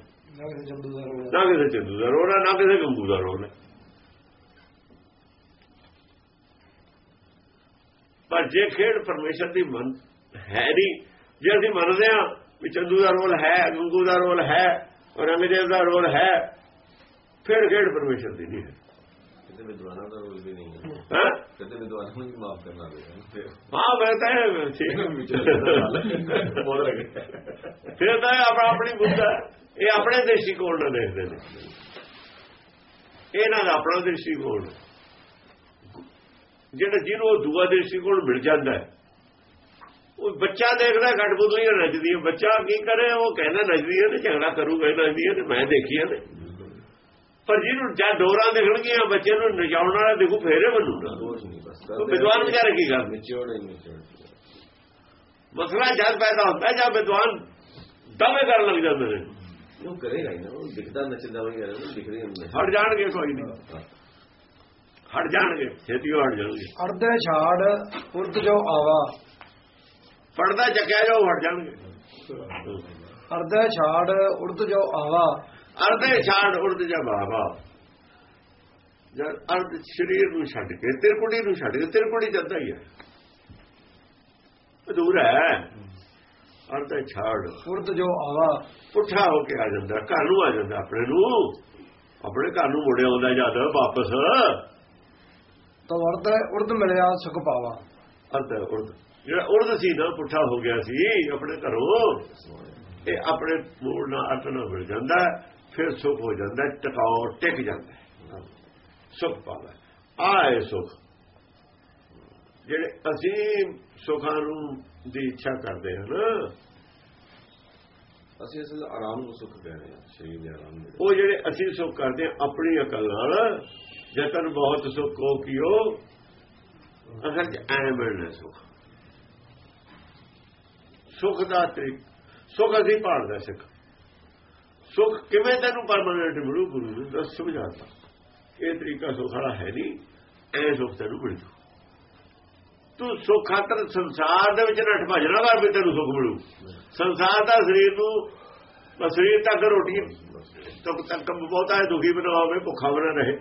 ਨਾ ਕਿਸੇ ਚੰਦੂ ਦਾ ਰੋਲ ਹੈ। ਨਾ ਕਿਸੇ ਗੰਗੂ ਦਾ ਰੋਲ ਹੈ। ਪਰ ਜੇ ਖੇਡ ਪਰਮੇਸ਼ਰ ਦੀ ਮਨ ਹੈ ਨਹੀਂ ਜੇ ਅਸੀਂ ਮੰਨਦੇ ਹਾਂ ਵੀ ਚੰਦੂ ਦਾ ਰੋਲ ਹੈ ਗੰਗੂ ਦਾ ਰੋਲ ਹੈ ਔਰੰਗਜ਼ੇਬ ਦਾ ਰੋਲ ਹੈ ਫਿਰ ਖੇਡ ਪਰਮੇਸ਼ਰ ਦੀ ਨਹੀਂ ਹੈ। ਕਿਤੇ ਵਿਦਵਾਨਾਂ ਦਾ ਰੋਲ ਵੀ ਨਹੀਂ ਹੈ। ਹੈਂ? ਕਿਤੇ ਵਿਦਵਾਨਾਂ ਨੂੰ ਵੀ ਮਾਫ ਕਰਨਾ ਪਏਗਾ ਹਾਂ ਮੈਂ ਤਾਂ ਇਹ ਠੀਕ ਬਹੁਤ ਲੱਗੇ ਫਿਰ ਤਾਂ ਇਹ ਆਪਣਾ ਆਪਣੀ ਬੁੱਧ ਹੈ। ਇਹ ਆਪਣੇ ਦ੍ਰਿਸ਼ਟੀਕੋਣ ਨਾਲ ਦੇਖਦੇ ਨੇ। ਇਹਨਾਂ ਦਾ ਆਪਣਾ ਦ੍ਰਿਸ਼ਟੀਕੋਣ ਹੈ। ਜਿਹੜਾ ਜਿਹਨੂੰ ਉਹ ਦੂਆ ਦ੍ਰਿਸ਼ਟੀਕੋਣ ਮਿਲ ਜਾਂਦਾ ਹੈ। ਉਹ ਬੱਚਾ ਦੇਖਦਾ ਘਟਬੁੱਧੀਆਂ ਨੱਚਦੀਆਂ। ਬੱਚਾ ਕੀ ਕਰੇ? ਉਹ ਕਹਿੰਦਾ ਨੱਚਦੀਆਂ ਨੇ ਝਗੜਾ ਕਰੂਗਾ ਇਹ ਨੱਚਦੀਆਂ ਨੇ ਮੈਂ ਦੇਖੀਆਂ ਨੇ ਪਰ ਜਿਹਨੂੰ ਜਦ ਦੋਰਾਂ ਦੇਖਣਗੀਆਂ ਬੱਚੇ ਨੂੰ ਨਚਾਉਣ ਵਾਲਾ ਦੇਖੂ ਫੇਰੇ ਬਣੂਗਾ ਉਹ ਵਿਦਵਾਨ ਵਿਚਾਰੇ ਕੀ ਕਰਦੇ? ਮਸਲਾ ਜਦ ਪੈਦਾ ਹੁੰਦਾ ਜਦ ਵਿਦਵਾਨ ਦਾਅਵੇ ਕਰਨ ਲੱਗ ਜਾਂਦੇ ਨੇ। ਉਹ ਕਰੇਗਾ ਹੀ ਨਾ ਉਹ ਦਿਖਦਾ ਨੱਚਦਾ ਹੋਈ ਯਾਰ ਦਿਖ ਰਹੀ ਨਹੀਂ ਹਟ ਜਾਣਗੇ ਕੋਈ ਨਹੀਂ। ਹਟ ਜਾਣਗੇ ਛੇਤੀ ਹਟ ਜਾਣਗੇ। ਅਰਧੇ ਛਾੜ ਉਰਦ ਜੋ ਆਵਾ। ਪੜਦਾ ਚੱਕਿਆ ਜਾਓ ਹਟ ਜਾਣਗੇ। ਅਰਧੇ ਛਾੜ ਉਰਦ ਜੋ ਆਵਾ। ਅਰਧੇ ਛਾੜ ਉਰਦ ਜਾ ਬਾਬਾ ਜਦ ਅਰਧ ਸਰੀਰ ਨੂੰ ਛੱਡ ਕੇ ਤਿਰਕੁੜੀ ਨੂੰ ਛੱਡ ਕੇ ਤਿਰਕੁੜੀ ਜਾਂਦਾ ਹੀ ਹੈ। ਅਧੂਰਾ ਹੈ। ਅਰਧੇ ਛਾੜ ਉਰਦ ਜੋ ਆਵਾ। ਪੁੱਠਾ ਹੋ ਕੇ ਆ ਜਾਂਦਾ ਘਰ ਨੂੰ ਆ ਜਾਂਦਾ ਆਪਣੇ ਨੂੰ। ਆਪਣੇ ਘਰ ਨੂੰ ਮੁੜਿਆ ਆਉਂਦਾ ਜਦ ਵਾਪਸ। ਤਾਂ ਅਰਧ ਉਰਦ ਮਿਲਿਆ ਸੁਖ ਪਾਵਾ। ਅਰਧ ਉਰਦ ਜਿਹੜਾ ਉਰਦ ਸੀ ਨਾ ਪੁੱਠਾ ਹੋ ਗਿਆ ਸੀ ਆਪਣੇ ਘਰੋਂ। ਇਹ ਆਪਣੇ ਮੂਲ ਨਾਲ ਨਾਲ ਮਿਲ ਜਾਂਦਾ। ਹੈ, ਫਿਰ ਸੁਖ ਹੋ ਜਾਂਦਾ ਹੈ, ਟਿਕਾਓ ਟਿਕ ਜਾਂਦਾ ਹੈ। ਸੁਖ ਪਾਵਾ ਆਏ ਸੁਖ। ਜਿਹੜੇ ਅਸੀਂ ਸੁਖਾਂ ਨੂੰ ਦੀ ਇੱਛਾ ਕਰਦੇ ਹਾਂ ਨਾ ਅਸੀਂ ਅਸਲ ਆਰਾਮ ਨੂੰ ਸੁੱਖ ਕਹਿ ਰਹੇ ਹਾਂ ਸਰੀਰ ਦੇ ਆਰਾਮ ਨੂੰ ਉਹ ਜਿਹੜੇ ਅਸੀਂ ਸੁਖ ਕਰਦੇ ਹਾਂ ਆਪਣੀ ਅਕਲ ਨਾਲ ਜਤਨ ਬਹੁਤ ਸੁਖ ਕੋ ਕੀਓ ਅਸਲ ਚ ਐ ਮਿਲਣਾ ਸੁਖ। ਸੁਖ ਦਾ ਤਰੀਕ ਸੁਖ ਅਸੀਂ ਭਾਲਦਾ ਸਿੱਖ। ਸੁਖ ਕਿਵੇਂ ਤੈਨੂੰ ਪਰਮਾਨੈਂਟ ਮਿਲੂ ਗੁਰੂ ਨੇ? ਦੱਸ ਸਮਝਾਤਾ ਇਹ ਤਰੀਕਾ ਸੁਖ ਵਾਲਾ ਹੈ ਨਹੀਂ। ਐ ਸੁਖ ਤੈਨੂੰ ਮਿਲ ਤੂੰ ਸੁਖ ਖਾਤਰ ਸੰਸਾਰ ਦੇ ਵਿੱਚ ਨੱਠ ਭਜਣਾ ਕਰ ਵੀ ਤੈਨੂੰ ਸੁਖ ਮਿਲੂ। ਸੰਸਾਰ ਦਾ ਸਰੀਰ ਨੂੰ, ਬਸ ਸਰੀਰ ਤੱਕ ਰੋਟੀ, ਤੱਕ ਤੱਕ ਬਹੁਤਾ ਹੈ, ਦੁਖੀ ਬਣਾਵੇ ਭੁੱਖਾ ਬਣਾ ਰਹੇ।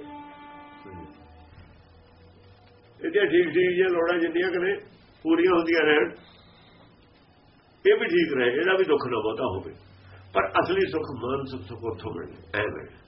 ਇਹਦੇ ਠੀਕ ਠੀਕ ਜੇ ਲੋੜਾਂ ਜਿੰਨੀਆਂ ਕਨੇ ਪੂਰੀਆਂ ਹੁੰਦੀਆਂ ਰਹਿਣ, ਇਹ ਵੀ ਠੀਕ ਰਹੇ, ਇਹਦਾ ਵੀ ਦੁੱਖ ਨਾ ਬਹੁਤਾ ਹੋਵੇ। ਪਰ ਅਸਲੀ ਸੁਖ ਮਨ ਸੁਖ ਸੁਖ ਉੱਥੋਂ ਮਿਲੇ ਐ ਮਿਲੇ